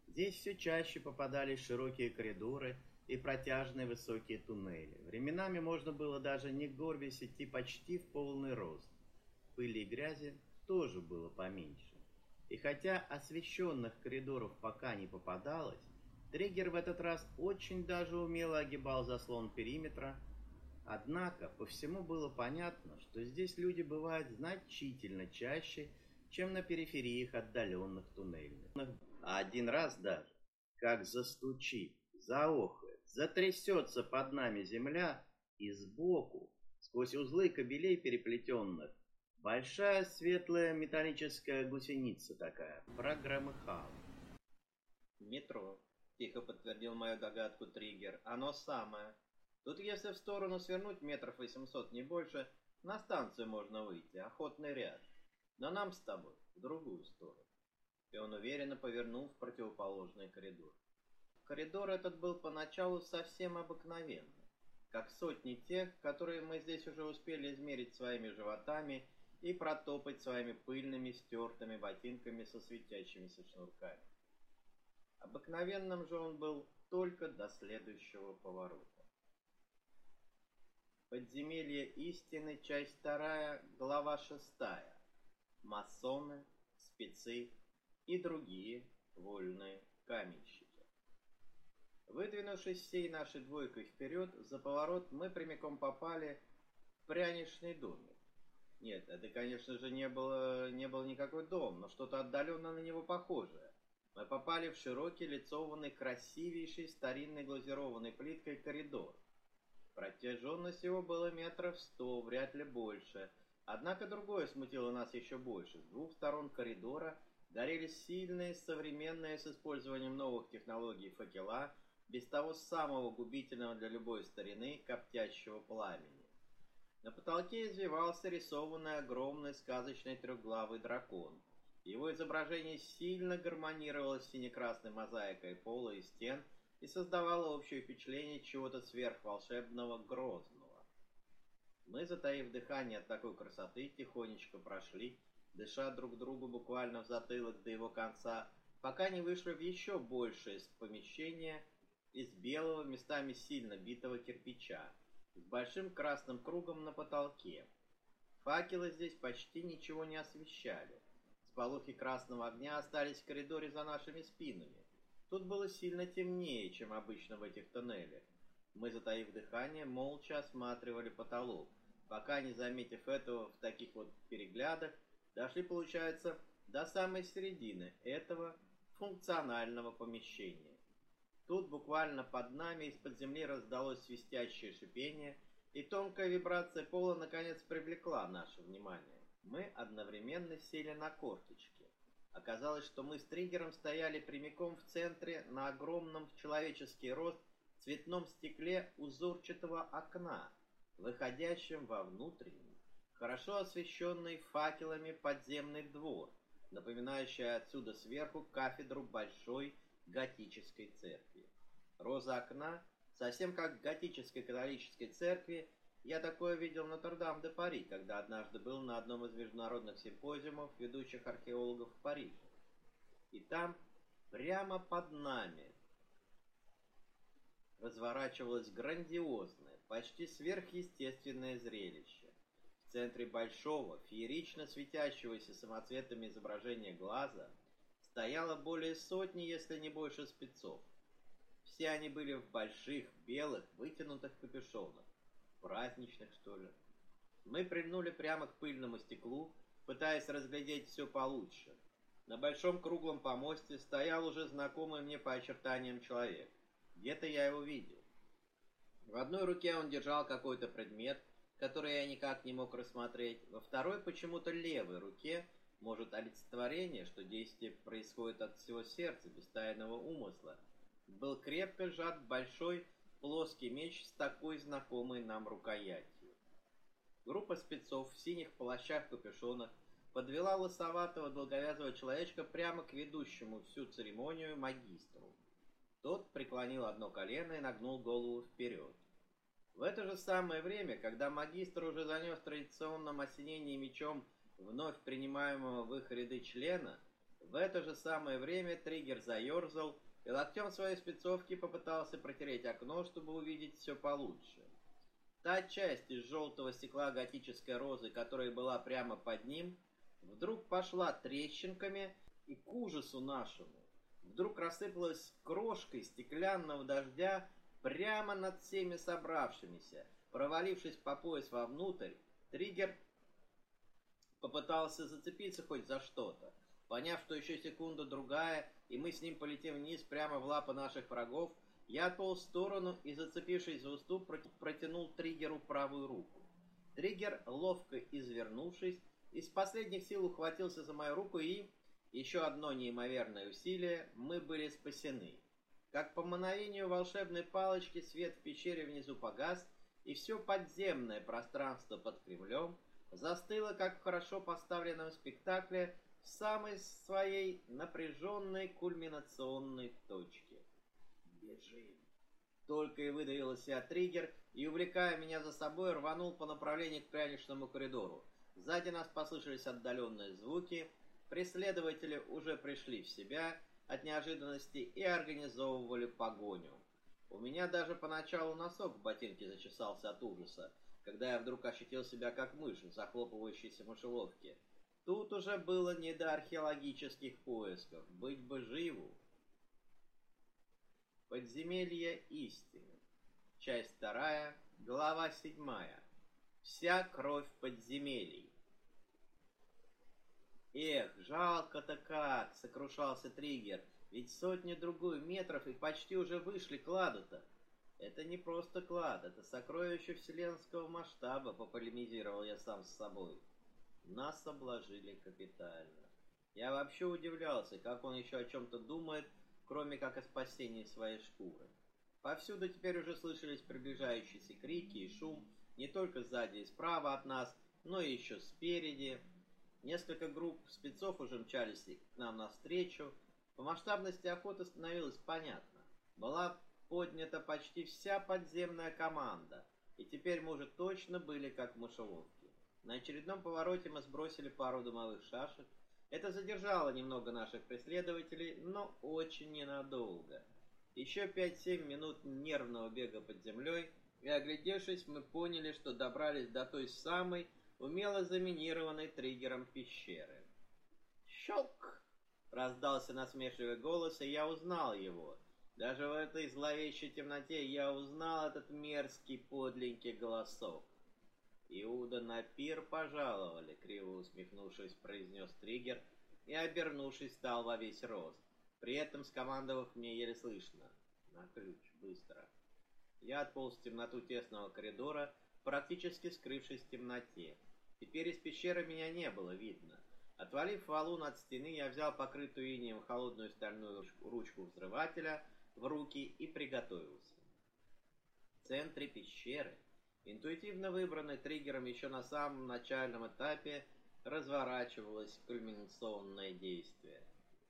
Здесь все чаще попадались широкие коридоры и протяжные высокие туннели. Временами можно было даже не горбясь идти почти в полный рост. Пыли и грязи тоже было поменьше. И хотя освещенных коридоров пока не попадалось, Триггер в этот раз очень даже умело огибал заслон периметра, однако по всему было понятно, что здесь люди бывают значительно чаще, чем на перифериях отдаленных туннельных. А один раз даже, как застучит, заохает, затрясется под нами земля, и сбоку, сквозь узлы кабелей переплетенных, большая светлая металлическая гусеница такая прогромыхала. «Метро», — тихо подтвердил мою догадку Триггер, — «оно самое. Тут если в сторону свернуть метров восемьсот, не больше, на станцию можно выйти, охотный ряд. Но нам с тобой в другую сторону и он уверенно повернул в противоположный коридор. Коридор этот был поначалу совсем обыкновенный, как сотни тех, которые мы здесь уже успели измерить своими животами и протопать своими пыльными стертыми ботинками со светящимися шнурками. Обыкновенным же он был только до следующего поворота. Подземелье истины, часть вторая, глава шестая. Масоны, спецы, и другие вольные каменщики. Выдвинувшись всей нашей двойкой вперед, за поворот мы прямиком попали в пряничный домик. Нет, это, конечно же, не, было, не был никакой дом, но что-то отдаленно на него похожее. Мы попали в широкий, лицованный, красивейший, старинный глазированной плиткой коридор. Протяженность его была метров сто, вряд ли больше. Однако другое смутило нас еще больше. С двух сторон коридора – горели сильные, современные с использованием новых технологий факела, без того самого губительного для любой старины коптящего пламени. На потолке извивался рисованный огромный сказочный трехглавый дракон. Его изображение сильно гармонировало с сине-красной мозаикой пола и стен и создавало общее впечатление чего-то сверхволшебного грозного. Мы, затаив дыхание от такой красоты, тихонечко прошли дыша друг другу буквально в затылок до его конца, пока не вышли в еще большее помещение из белого, местами сильно битого кирпича, с большим красным кругом на потолке. Факелы здесь почти ничего не освещали. Сполохи красного огня остались в коридоре за нашими спинами. Тут было сильно темнее, чем обычно в этих тоннелях. Мы, затаив дыхание, молча осматривали потолок, пока, не заметив этого в таких вот переглядах, дошли, получается, до самой середины этого функционального помещения. Тут буквально под нами из-под земли раздалось свистящее шипение, и тонкая вибрация пола наконец привлекла наше внимание. Мы одновременно сели на корточки. Оказалось, что мы с триггером стояли прямиком в центре на огромном в человеческий рост цветном стекле узорчатого окна, выходящем во внутренний, хорошо освещенный факелами подземный двор, напоминающий отсюда сверху кафедру большой готической церкви. Роза окна, совсем как в готической католической церкви, я такое видел в Нотр-Дам-де-Пари, когда однажды был на одном из международных симпозиумов ведущих археологов в Париже. И там, прямо под нами, разворачивалось грандиозное, почти сверхъестественное зрелище. В центре большого, феерично светящегося самоцветами изображения глаза стояло более сотни, если не больше спецов. Все они были в больших, белых, вытянутых капюшонах. Праздничных, что ли. Мы прильнули прямо к пыльному стеклу, пытаясь разглядеть все получше. На большом круглом помосте стоял уже знакомый мне по очертаниям человек. Где-то я его видел. В одной руке он держал какой-то предмет, который я никак не мог рассмотреть, во второй почему-то левой руке, может, олицетворение, что действие происходит от всего сердца, без тайного умысла, был крепко сжат большой плоский меч с такой знакомой нам рукоятью. Группа спецов в синих плащах-капюшонах подвела лысоватого долговязого человечка прямо к ведущему всю церемонию магистру. Тот преклонил одно колено и нагнул голову вперед. В это же самое время, когда магистр уже занес традиционном осенении мечом вновь принимаемого в их ряды члена, в это же самое время триггер заерзал и локтем своей спецовки попытался протереть окно, чтобы увидеть все получше. Та часть из желтого стекла готической розы, которая была прямо под ним, вдруг пошла трещинками и к ужасу нашему. Вдруг рассыпалась крошкой стеклянного дождя прямо над всеми собравшимися. Провалившись по пояс вовнутрь, триггер попытался зацепиться хоть за что-то. Поняв, что еще секунда-другая, и мы с ним полетим вниз прямо в лапы наших врагов, я отполз в сторону и, зацепившись за уступ, протянул триггеру правую руку. Триггер, ловко извернувшись, из последних сил ухватился за мою руку и... Еще одно неимоверное усилие, мы были спасены. Как по мановению волшебной палочки свет в пещере внизу погас, и все подземное пространство под Кремлем застыло, как в хорошо поставленном спектакле, в самой своей напряженной кульминационной точке. «Бежим!» Только и выдавил себя триггер, и, увлекая меня за собой, рванул по направлению к пряничному коридору. Сзади нас послышались отдаленные звуки, преследователи уже пришли в себя, от неожиданности и организовывали погоню. У меня даже поначалу носок в ботинке зачесался от ужаса, когда я вдруг ощутил себя как мышь в захлопывающейся мышеловке. Тут уже было не до археологических поисков, быть бы живу. Подземелье истины. Часть вторая, глава седьмая. Вся кровь подземелий. Эх, жалко-то как, сокрушался Триггер. Ведь сотни-другую метров и почти уже вышли кладу-то. Это не просто клад, это сокровище вселенского масштаба, пополемизировал я сам с собой. Нас обложили капитально. Я вообще удивлялся, как он еще о чем-то думает, кроме как о спасении своей шкуры. Повсюду теперь уже слышались приближающиеся крики и шум, не только сзади и справа от нас, но и еще спереди. Несколько групп спецов уже мчались к нам навстречу. По масштабности охоты становилось понятно. Была поднята почти вся подземная команда, и теперь мы уже точно были как в. На очередном повороте мы сбросили пару дымовых шашек. Это задержало немного наших преследователей, но очень ненадолго. Еще 5-7 минут нервного бега под землей, и, оглядевшись, мы поняли, что добрались до той самой, умело заминированной триггером пещеры. «Щелк!» — раздался насмешливый голос, и я узнал его. Даже в этой зловещей темноте я узнал этот мерзкий подленький голосок. «Иуда на пир пожаловали», — криво усмехнувшись, произнес триггер и, обернувшись, стал во весь рост, при этом скомандовав мне еле слышно. «На ключ, быстро». Я отполз в темноту тесного коридора, практически скрывшись в темноте. Теперь из пещеры меня не было видно. Отвалив валун от стены, я взял покрытую инеем холодную стальную ручку взрывателя в руки и приготовился. В центре пещеры, интуитивно выбранный триггером еще на самом начальном этапе, разворачивалось кульминационное действие.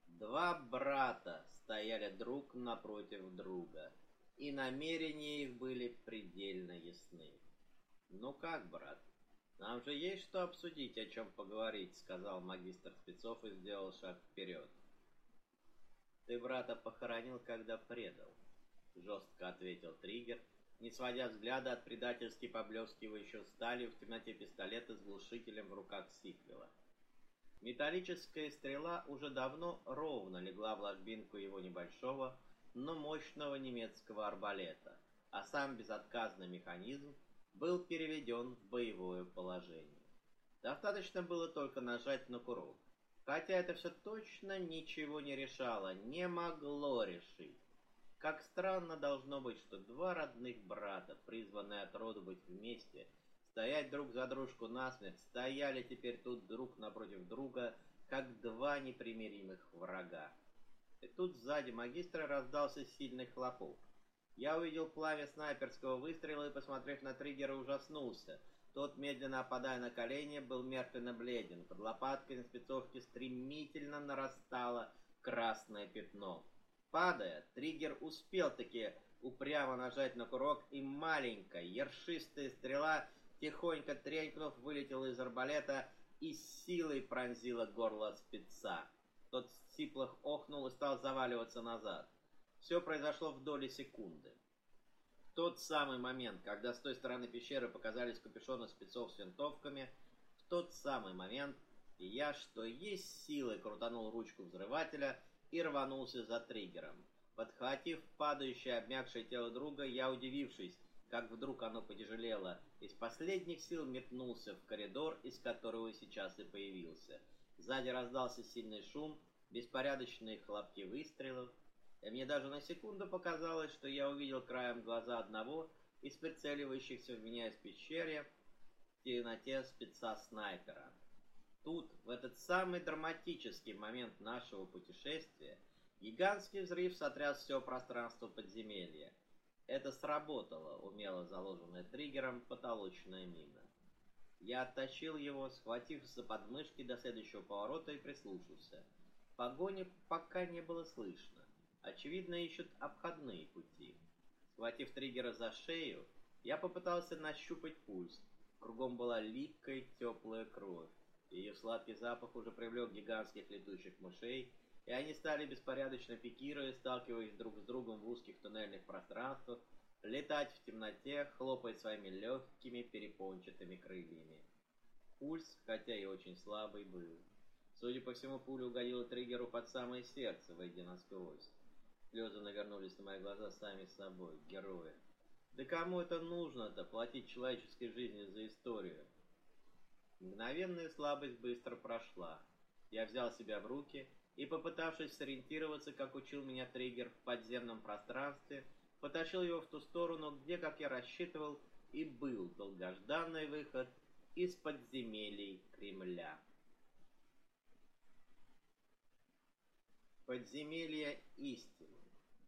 Два брата стояли друг напротив друга, и намерения их были предельно ясны. «Ну как, брат, нам же есть что обсудить, о чем поговорить», — сказал магистр спецов и сделал шаг вперед. «Ты брата похоронил, когда предал», — жестко ответил Триггер, не сводя взгляда от предательски поблескивающего стали в темноте пистолета с глушителем в руках Сиквела. Металлическая стрела уже давно ровно легла в ложбинку его небольшого, но мощного немецкого арбалета, а сам безотказный механизм был переведен в боевое положение. Достаточно было только нажать на курок. Хотя это все точно ничего не решало, не могло решить. Как странно должно быть, что два родных брата, призванные от роду быть вместе, стоять друг за дружку насмерть, стояли теперь тут друг напротив друга, как два непримиримых врага. И тут сзади магистра раздался сильный хлопок. Я увидел пламя снайперского выстрела и, посмотрев на триггера, ужаснулся. Тот, медленно опадая на колени, был мертвенно бледен. Под лопаткой на спецовке стремительно нарастало красное пятно. Падая, триггер успел-таки упрямо нажать на курок, и маленькая, ершистая стрела, тихонько тренькнув, вылетела из арбалета и силой пронзила горло спеца. Тот сиплых охнул и стал заваливаться назад. Все произошло в доли секунды. Тот самый момент, когда с той стороны пещеры показались капюшоны спецов с винтовками, в тот самый момент я, что есть силы, крутанул ручку взрывателя и рванулся за триггером. Подхватив падающее обмякшее тело друга, я, удивившись, как вдруг оно потяжелело, из последних сил метнулся в коридор, из которого сейчас и появился. Сзади раздался сильный шум, беспорядочные хлопки выстрелов, и мне даже на секунду показалось, что я увидел краем глаза одного из прицеливающихся в меня из пещеры в темноте спеца-снайпера. Тут, в этот самый драматический момент нашего путешествия, гигантский взрыв сотряс все пространство подземелья. Это сработало, умело заложенная триггером потолочная мина. Я оттащил его, схватив за подмышки до следующего поворота и прислушался. Погони пока не было слышно. Очевидно, ищут обходные пути. Схватив триггера за шею, я попытался нащупать пульс. Кругом была липкая теплая кровь. Ее сладкий запах уже привлек гигантских летучих мышей, и они стали беспорядочно пикируя, сталкиваясь друг с другом в узких туннельных пространствах, летать в темноте, хлопая своими легкими перепончатыми крыльями. Пульс, хотя и очень слабый, был. Судя по всему, пуля угодила триггеру под самое сердце, войдя насквозь. Слезы навернулись на мои глаза сами собой, герои. Да кому это нужно-то, платить человеческой жизнью за историю? Мгновенная слабость быстро прошла. Я взял себя в руки и, попытавшись сориентироваться, как учил меня триггер в подземном пространстве, потащил его в ту сторону, где, как я рассчитывал, и был долгожданный выход из подземелий Кремля. Подземелье истины.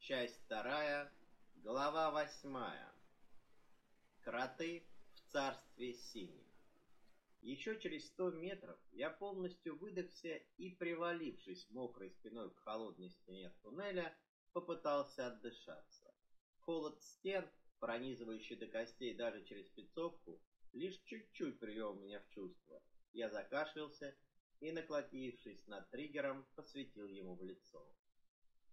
Часть вторая, глава восьмая. Кроты в царстве синих. Еще через сто метров я полностью выдохся и, привалившись мокрой спиной к холодной стене туннеля, попытался отдышаться. Холод стен, пронизывающий до костей даже через спецовку, лишь чуть-чуть привел меня в чувство. Я закашлялся и, наклотившись над триггером, посветил ему в лицо.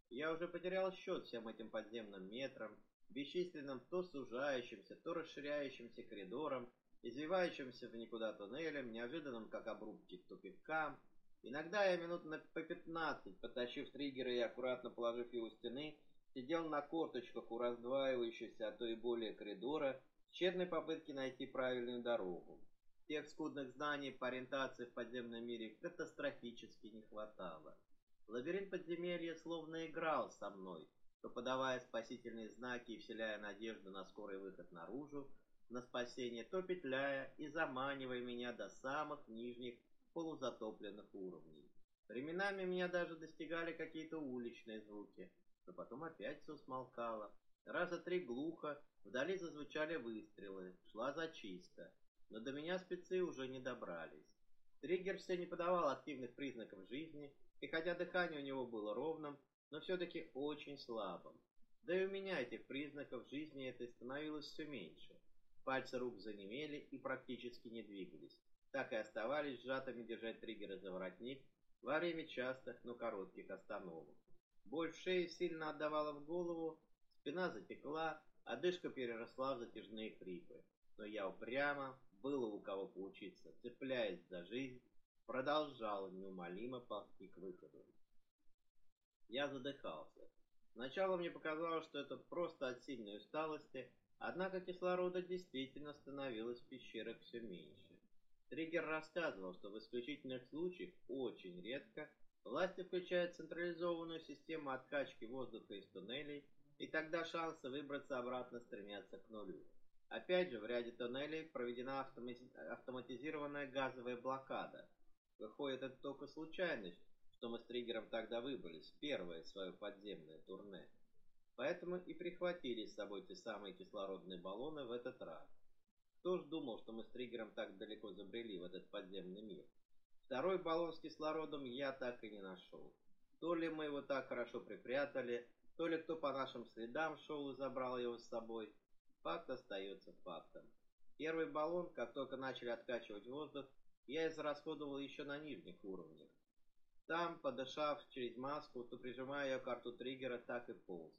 Я уже потерял счет всем этим подземным метрам, бесчисленным то сужающимся, то расширяющимся коридорам, извивающимся в никуда туннелем, неожиданным, как обрубки, тупикам. Иногда я минут на по пятнадцать, потащив триггеры и аккуратно положив его у стены, сидел на корточках у раздваивающегося, а то и более коридора, в тщетной попытке найти правильную дорогу. Тех скудных знаний по ориентации в подземном мире катастрофически не хватало. Лабиринт подземелья словно играл со мной, то подавая спасительные знаки и вселяя надежду на скорый выход наружу, на спасение, то петляя и заманивая меня до самых нижних полузатопленных уровней. Временами меня даже достигали какие-то уличные звуки, но потом опять все смолкало. Раза три глухо, вдали зазвучали выстрелы, шла зачистка, но до меня спецы уже не добрались. Триггер все не подавал активных признаков жизни, и хотя дыхание у него было ровным, но все-таки очень слабым. Да и у меня этих признаков жизни этой становилось все меньше. Пальцы рук занемели и практически не двигались. Так и оставались сжатыми держать триггеры за воротник во время частых, но коротких остановок. Боль в шее сильно отдавала в голову, спина затекла, одышка переросла в затяжные хрипы. Но я упрямо, было у кого поучиться, цепляясь за жизнь, продолжал неумолимо ползти к выходу. Я задыхался. Сначала мне показалось, что это просто от сильной усталости, однако кислорода действительно становилось в пещерах все меньше. Триггер рассказывал, что в исключительных случаях, очень редко, власти включают централизованную систему откачки воздуха из туннелей, и тогда шансы выбраться обратно стремятся к нулю. Опять же, в ряде туннелей проведена автоматизированная газовая блокада. Выходит, это только случайность, что мы с Триггером тогда выбрались первое свое подземное турне. Поэтому и прихватили с собой те самые кислородные баллоны в этот раз. Кто ж думал, что мы с Триггером так далеко забрели в этот подземный мир? Второй баллон с кислородом я так и не нашел. То ли мы его так хорошо припрятали, то ли кто по нашим следам шел и забрал его с собой – Факт остается фактом. Первый баллон, как только начали откачивать воздух, я израсходовал еще на нижних уровнях. Там, подышав через маску, то прижимая ее карту триггера, так и полз.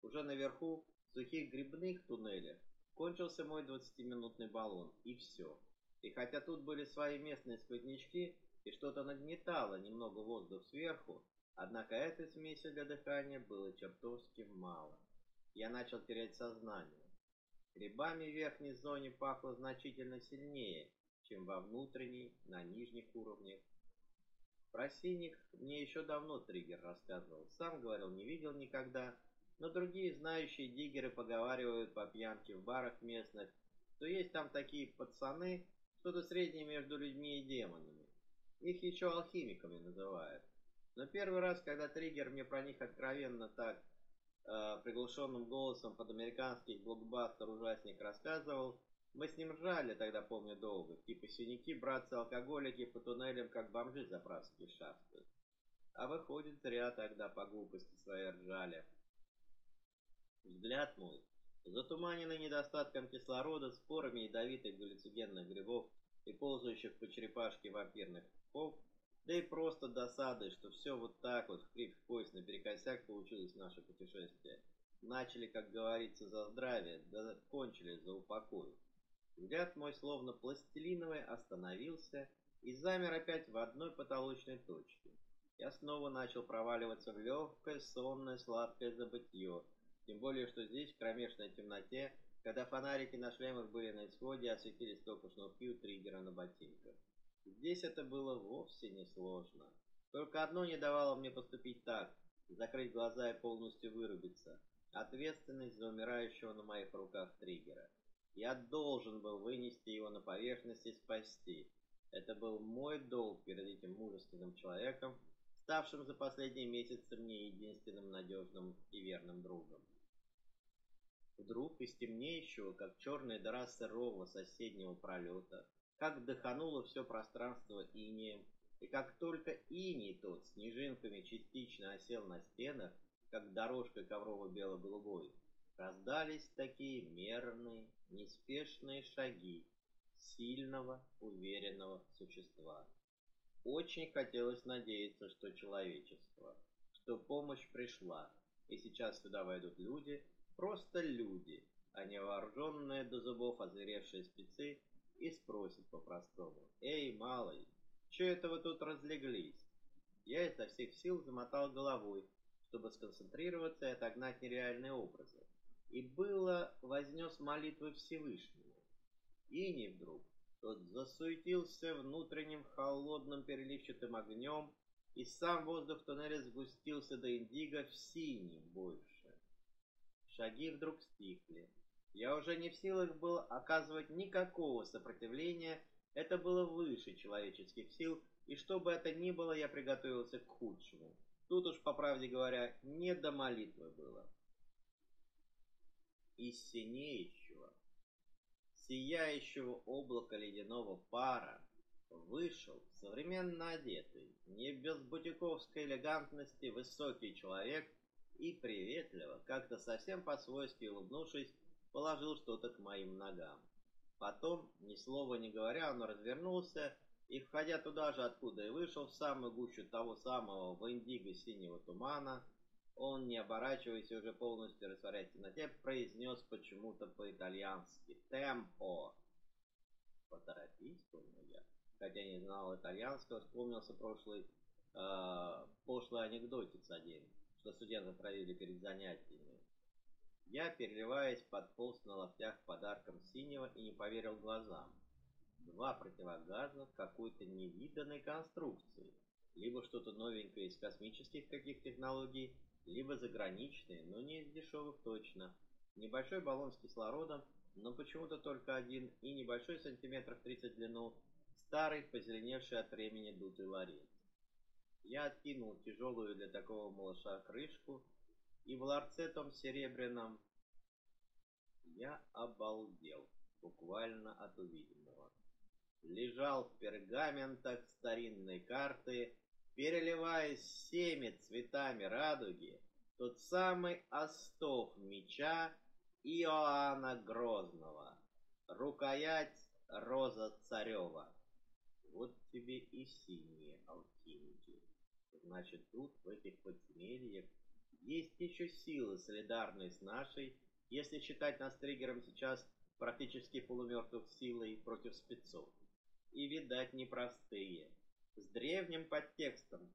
Уже наверху, в сухих грибных туннелях, кончился мой 20-минутный баллон, и все. И хотя тут были свои местные сквознячки, и что-то нагнетало немного воздух сверху, однако этой смеси для дыхания было чертовски мало. Я начал терять сознание. Грибами в верхней зоне пахло значительно сильнее, чем во внутренней, на нижних уровнях. Про синих мне еще давно триггер рассказывал. Сам говорил, не видел никогда, но другие знающие диггеры поговаривают по пьянке в барах местных, что есть там такие пацаны, что-то среднее между людьми и демонами. Их еще алхимиками называют. Но первый раз, когда триггер мне про них откровенно так э, приглушенным голосом под американский блокбастер-ужасник рассказывал, мы с ним ржали тогда, помню, долго. Типа синяки, братцы-алкоголики по туннелям, как бомжи заправские шастают. А выходит, зря тогда по глупости своей ржали. Взгляд мой, затуманенный недостатком кислорода, спорами ядовитых галлюцигенных грибов и ползающих по черепашке вампирных пов, да и просто досады, что все вот так вот, в крик в пояс наперекосяк получилось наше путешествие. Начали, как говорится, за здравие, да кончили за упокой. Взгляд мой, словно пластилиновый, остановился и замер опять в одной потолочной точке. Я снова начал проваливаться в легкое, сонное, сладкое забытье, тем более, что здесь, в кромешной темноте, когда фонарики на шлемах были на исходе, осветились только шнурки у триггера на ботинках. Здесь это было вовсе не сложно. Только одно не давало мне поступить так, закрыть глаза и полностью вырубиться. Ответственность за умирающего на моих руках триггера. Я должен был вынести его на поверхность и спасти. Это был мой долг перед этим мужественным человеком, ставшим за последние месяцы мне единственным надежным и верным другом. Вдруг из темнеющего, как черная дыра сырого соседнего пролета, как дыхануло все пространство инеем, и как только иней тот снежинками частично осел на стенах, как дорожка коврово-бело-голубой, раздались такие мерные, неспешные шаги сильного, уверенного существа. Очень хотелось надеяться, что человечество, что помощь пришла, и сейчас сюда войдут люди, Просто люди, а не вооруженные до зубов озверевшие спецы, и спросят по-простому. «Эй, малый, что это вы тут разлеглись?» Я изо всех сил замотал головой, чтобы сконцентрироваться и отогнать нереальные образы. И было вознес молитвы Всевышнему. И не вдруг тот засуетился внутренним холодным переливчатым огнем, и сам воздух туннеля сгустился до индиго в синий больше. Шаги вдруг стихли. Я уже не в силах был оказывать никакого сопротивления, это было выше человеческих сил, и что бы это ни было, я приготовился к худшему. Тут уж, по правде говоря, не до молитвы было. Из синеющего, сияющего облака ледяного пара вышел современно одетый, не без бутиковской элегантности, высокий человек и приветливо, как-то совсем по-свойски улыбнувшись, положил что-то к моим ногам. Потом, ни слова не говоря, он развернулся и, входя туда же, откуда и вышел, в самую гущу того самого в индиго синего тумана, он, не оборачиваясь уже полностью растворяясь в темноте, произнес почему-то по-итальянски «Темпо!» «Поторопись», понял я. Хотя не знал итальянского, вспомнился прошлый, э, пошлый анекдотец один, что студенты провели перед занятиями. Я, переливаясь, подполз на локтях подарком синего и не поверил глазам. Два противогаза какой-то невиданной конструкции. Либо что-то новенькое из космических каких технологий, либо заграничные, но не из дешевых точно. Небольшой баллон с кислородом, но почему-то только один, и небольшой сантиметров 30 в длину, старый, позеленевший от времени дутый ларец. Я откинул тяжелую для такого малыша крышку, и в ларце том серебряном я обалдел буквально от увиденного. Лежал в пергаментах старинной карты переливаясь всеми цветами радуги, тот самый остов меча Иоанна Грозного, рукоять Роза Царева. Вот тебе и синие алхимики. Значит, тут, в этих подземельях, есть еще силы, солидарные с нашей, если считать нас триггером сейчас практически полумертвых силой против спецов. И, видать, непростые с древним подтекстом.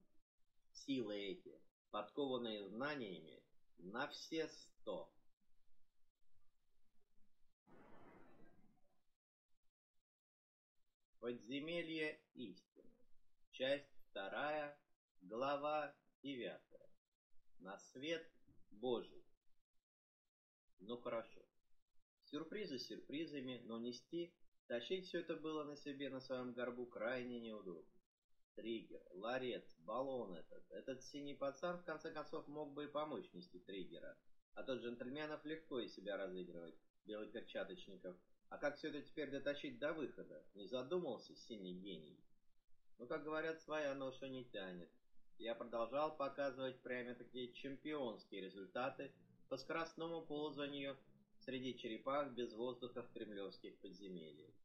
Силы эти, подкованные знаниями, на все сто. Подземелье истины. Часть вторая, глава девятая. На свет Божий. Ну хорошо. Сюрпризы сюрпризами, но нести, тащить все это было на себе на своем горбу крайне неудобно. Триггер, ларец, баллон этот. Этот синий пацан, в конце концов, мог бы и помочь нести триггера. А тот джентльменов легко из себя разыгрывать, белый перчаточников. А как все это теперь дотащить до выхода? Не задумался синий гений? Ну, как говорят, своя ноша не тянет. Я продолжал показывать прямо такие чемпионские результаты по скоростному ползанию среди черепах без воздуха в кремлевских подземельях.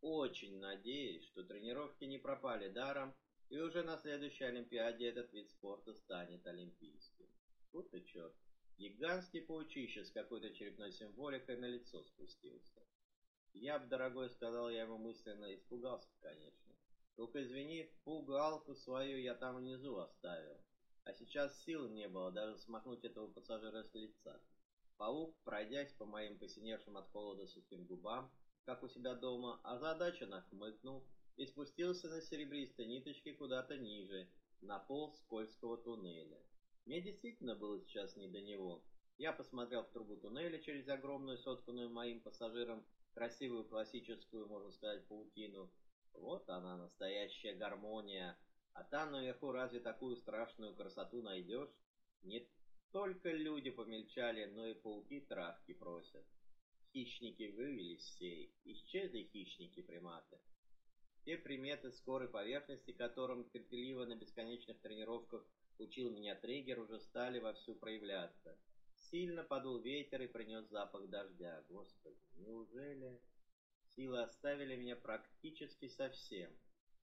Очень надеюсь, что тренировки не пропали даром, и уже на следующей Олимпиаде этот вид спорта станет олимпийским. Вот и черт. Гигантский паучище с какой-то черепной символикой на лицо спустился. Я б, дорогой, сказал я ему мысленно, испугался, конечно. Только извини, пугалку свою я там внизу оставил. А сейчас сил не было даже смахнуть этого пассажира с лица. Паук, пройдясь по моим посиневшим от холода сухим губам, как у себя дома, озадаченно хмыкнул и спустился на серебристой ниточке куда-то ниже, на пол скользкого туннеля. Мне действительно было сейчас не до него. Я посмотрел в трубу туннеля через огромную, сотканную моим пассажиром, красивую классическую, можно сказать, паутину. Вот она, настоящая гармония. А там наверху разве такую страшную красоту найдешь? Не только люди помельчали, но и пауки травки просят. Хищники вывелись все, исчезли хищники-приматы. Те приметы скорой поверхности, которым терпеливо на бесконечных тренировках учил меня триггер, уже стали вовсю проявляться. Сильно подул ветер и принес запах дождя. Господи, неужели... Силы оставили меня практически совсем.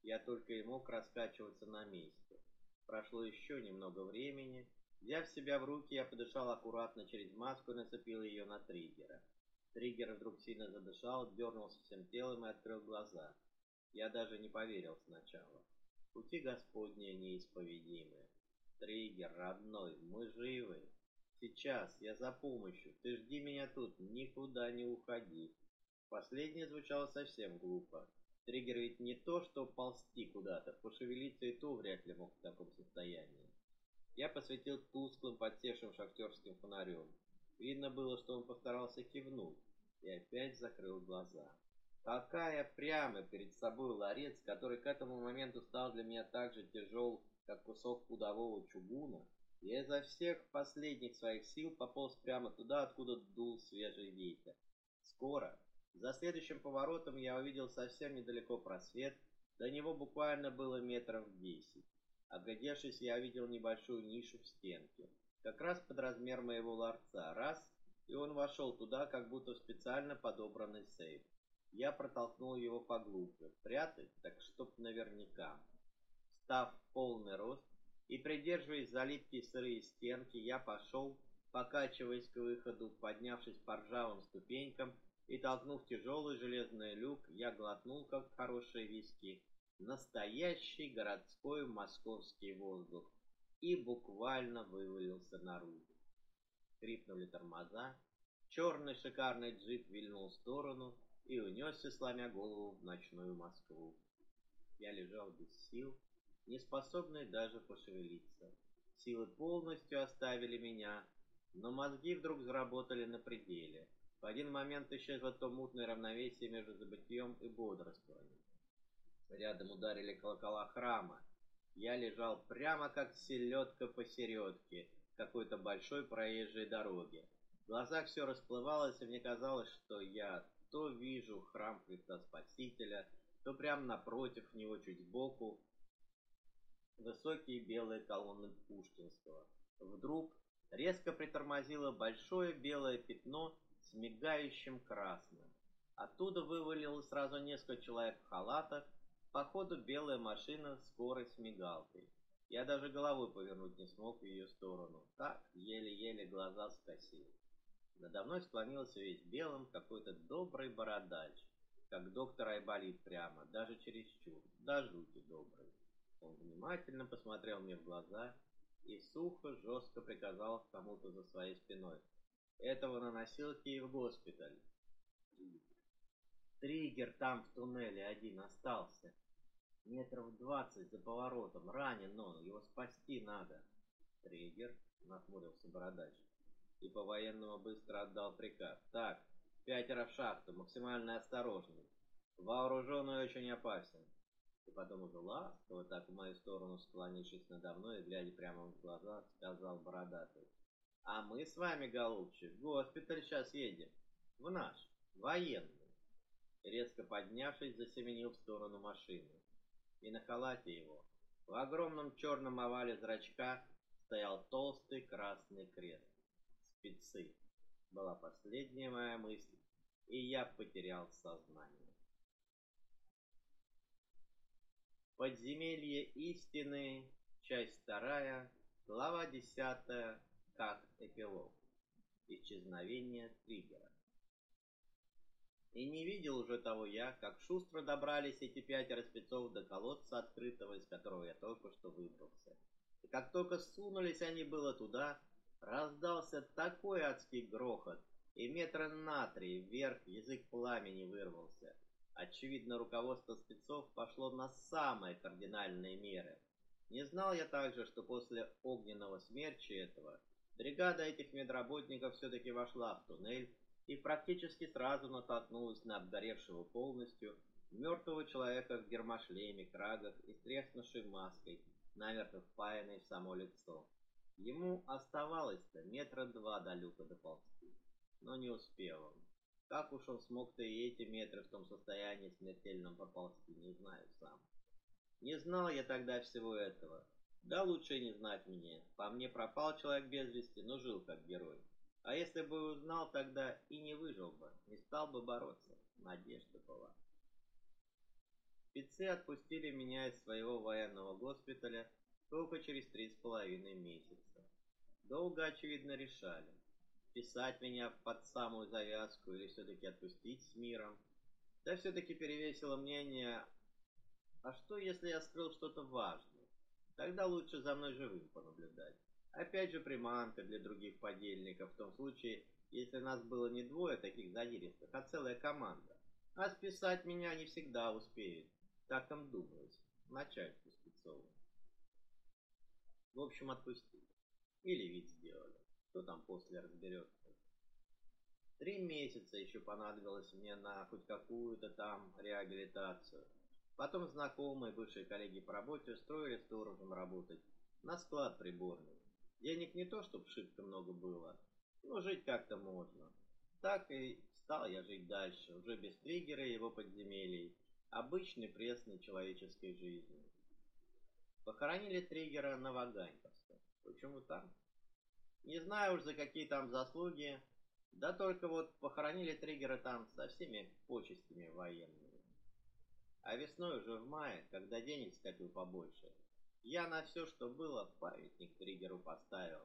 Я только и мог раскачиваться на месте. Прошло еще немного времени, Взяв себя в руки, я подышал аккуратно через маску и нацепил ее на триггера. Триггер вдруг сильно задышал, дернулся всем телом и открыл глаза. Я даже не поверил сначала. Пути Господни неисповедимы. Триггер, родной, мы живы. Сейчас, я за помощью. Ты жди меня тут, никуда не уходи. Последнее звучало совсем глупо. Триггер ведь не то, что ползти куда-то, пошевелиться и то вряд ли мог в таком состоянии. Я посветил тусклым, подсевшим шахтерским фонарем. Видно было, что он постарался кивнуть, и опять закрыл глаза. Толкая прямо перед собой ларец, который к этому моменту стал для меня так же тяжел, как кусок пудового чугуна, я изо всех последних своих сил пополз прямо туда, откуда дул свежий ветер. Скоро, за следующим поворотом, я увидел совсем недалеко просвет, до него буквально было метров десять. Оглядевшись, я увидел небольшую нишу в стенке, как раз под размер моего ларца. Раз, и он вошел туда, как будто в специально подобранный сейф. Я протолкнул его поглубже. Прятать, так чтоб наверняка. Став полный рост и придерживаясь за липкие сырые стенки, я пошел, покачиваясь к выходу, поднявшись по ржавым ступенькам и толкнув тяжелый железный люк, я глотнул, как хорошие виски, настоящий городской московский воздух и буквально вывалился наружу. Скрипнули тормоза, черный шикарный джип вильнул в сторону и унесся, сломя голову в ночную Москву. Я лежал без сил, не способный даже пошевелиться. Силы полностью оставили меня, но мозги вдруг заработали на пределе. В один момент исчезло то мутное равновесие между забытьем и бодрствованием. Рядом ударили колокола храма. Я лежал прямо как селедка посередке какой-то большой проезжей дороги. В глазах все расплывалось, и мне казалось, что я то вижу храм Христа Спасителя, то прямо напротив него, чуть сбоку, высокие белые колонны Пушкинского. Вдруг резко притормозило большое белое пятно с мигающим красным. Оттуда вывалилось сразу несколько человек в халатах, Походу, белая машина скорой с мигалкой. Я даже головой повернуть не смог в ее сторону. Так, еле-еле глаза скосил. Надо мной склонился весь белым какой-то добрый бородач, как доктор Айболит прямо, даже чересчур, до жути добрый. Он внимательно посмотрел мне в глаза и сухо, жестко приказал кому-то за своей спиной. Этого на носилке в госпиталь. Триггер там в туннеле один остался. Метров двадцать за поворотом. Ранен он, его спасти надо. Триггер, нахмурился бородач. И по-военному быстро отдал приказ. Так, пятеро в шахту, максимально осторожный. Вооруженный очень опасен. И потом уже ласково, так в мою сторону склонившись надо мной и глядя прямо в глаза, сказал бородатый. А мы с вами, голубчик, в госпиталь сейчас едем. В наш, военный резко поднявшись, засеменил в сторону машины. И на халате его, в огромном черном овале зрачка, стоял толстый красный крест. Спецы. Была последняя моя мысль, и я потерял сознание. Подземелье истины, часть вторая, глава десятая, как эпилог. Исчезновение триггера. И не видел уже того я, как шустро добрались эти пятеро спецов до колодца открытого, из которого я только что выбрался. И как только сунулись они было туда, раздался такой адский грохот, и метра на три вверх язык пламени вырвался. Очевидно, руководство спецов пошло на самые кардинальные меры. Не знал я также, что после огненного смерча этого бригада этих медработников все-таки вошла в туннель и практически сразу натолкнулась на обгоревшего полностью мертвого человека в гермошлеме, крагах и треснувшей маской, намертво впаянной в само лицо. Ему оставалось-то метра два до люка доползти, но не успел он. Как уж он смог-то и эти метры в том состоянии смертельном проползти, не знаю сам. Не знал я тогда всего этого. Да лучше не знать мне. По мне пропал человек без вести, но жил как герой. А если бы узнал тогда и не выжил бы, не стал бы бороться, надежда была. Спецы отпустили меня из своего военного госпиталя только через три с половиной месяца. Долго, очевидно, решали, писать меня под самую завязку или все-таки отпустить с миром. Да все-таки перевесило мнение, а что, если я скрыл что-то важное? Тогда лучше за мной живым понаблюдать. Опять же приманка для других подельников, в том случае, если нас было не двое таких задиристых, а целая команда. А списать меня не всегда успеют. Так там думалось. Начальству спецову. В общем, отпустили. Или вид сделали. Кто там после разберется. Три месяца еще понадобилось мне на хоть какую-то там реабилитацию. Потом знакомые, бывшие коллеги по работе устроили сторожем работать на склад приборный. Денег не то, чтобы шибко много было, но жить как-то можно. Так и стал я жить дальше, уже без триггера его подземелий, обычной пресной человеческой жизни. Похоронили триггера на Ваганьковском. Почему там? Не знаю уж за какие там заслуги, да только вот похоронили триггера там со всеми почестями военными. А весной уже в мае, когда денег скопил побольше, я на все, что было, памятник триггеру поставил.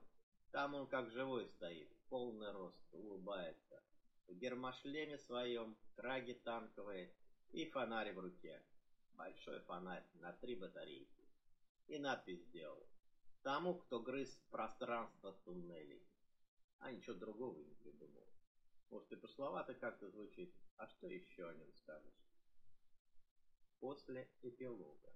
Там он как живой стоит, полный рост, улыбается. В гермошлеме своем, краге танковые и фонарь в руке. Большой фонарь на три батарейки. И надпись сделал. Тому, кто грыз пространство туннелей. А ничего другого не придумал. Может и пошловато как-то звучит. А что еще о нем скажешь? После эпилога.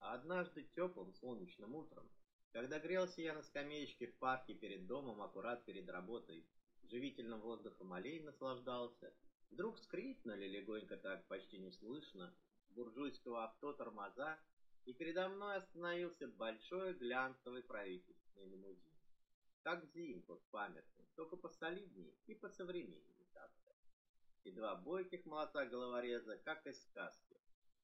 Однажды теплым солнечным утром, когда грелся я на скамеечке в парке перед домом, аккурат перед работой, живительным воздухом аллей наслаждался, вдруг скрипнули легонько так, почти неслышно, буржуйского авто тормоза, и передо мной остановился большой глянцевый правительственный лимузин. Как Зим тот памятный, только посолиднее и посовременнее так-то. И два бойких молодца головореза, как из сказки,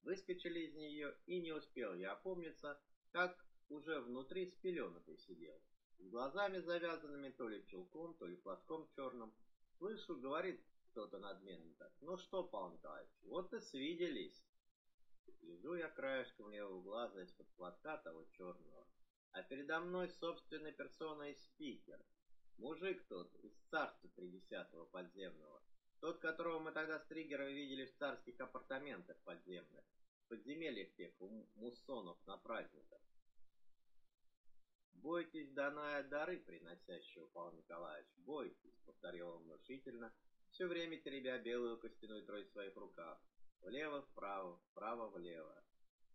выскочили из нее, и не успел я опомниться, как уже внутри с пеленкой сидел. С глазами завязанными то ли чулком, то ли платком черным. Слышу, говорит кто-то надменно так. Ну что, Павел Николаевич, вот и свиделись. Гляжу я краешком левого глаза из-под платка того черного. А передо мной собственной персоной спикер. Мужик тот из царства тридесятого подземного. Тот, которого мы тогда с Триггером видели в царских апартаментах подземных, в подземельях тех у муссонов на праздниках. «Бойтесь, данная дары, приносящего Павел Николаевич, бойтесь», — повторил он внушительно, все время теребя белую костяную трость в своих руках. Влево-вправо, вправо-влево.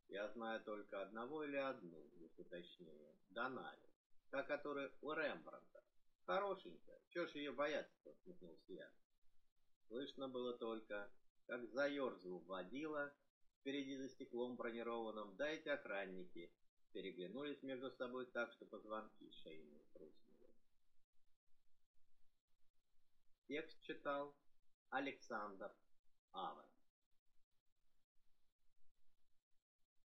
Я знаю только одного или одну, если точнее, Данаю, та, которая у Рембрандта. Хорошенькая, чего ж ее бояться-то, усмехнулся я. Слышно было только, как заерзал водила впереди за стеклом бронированным, да эти охранники переглянулись между собой так, что позвонки шейные хрустнули. Текст читал Александр Авен.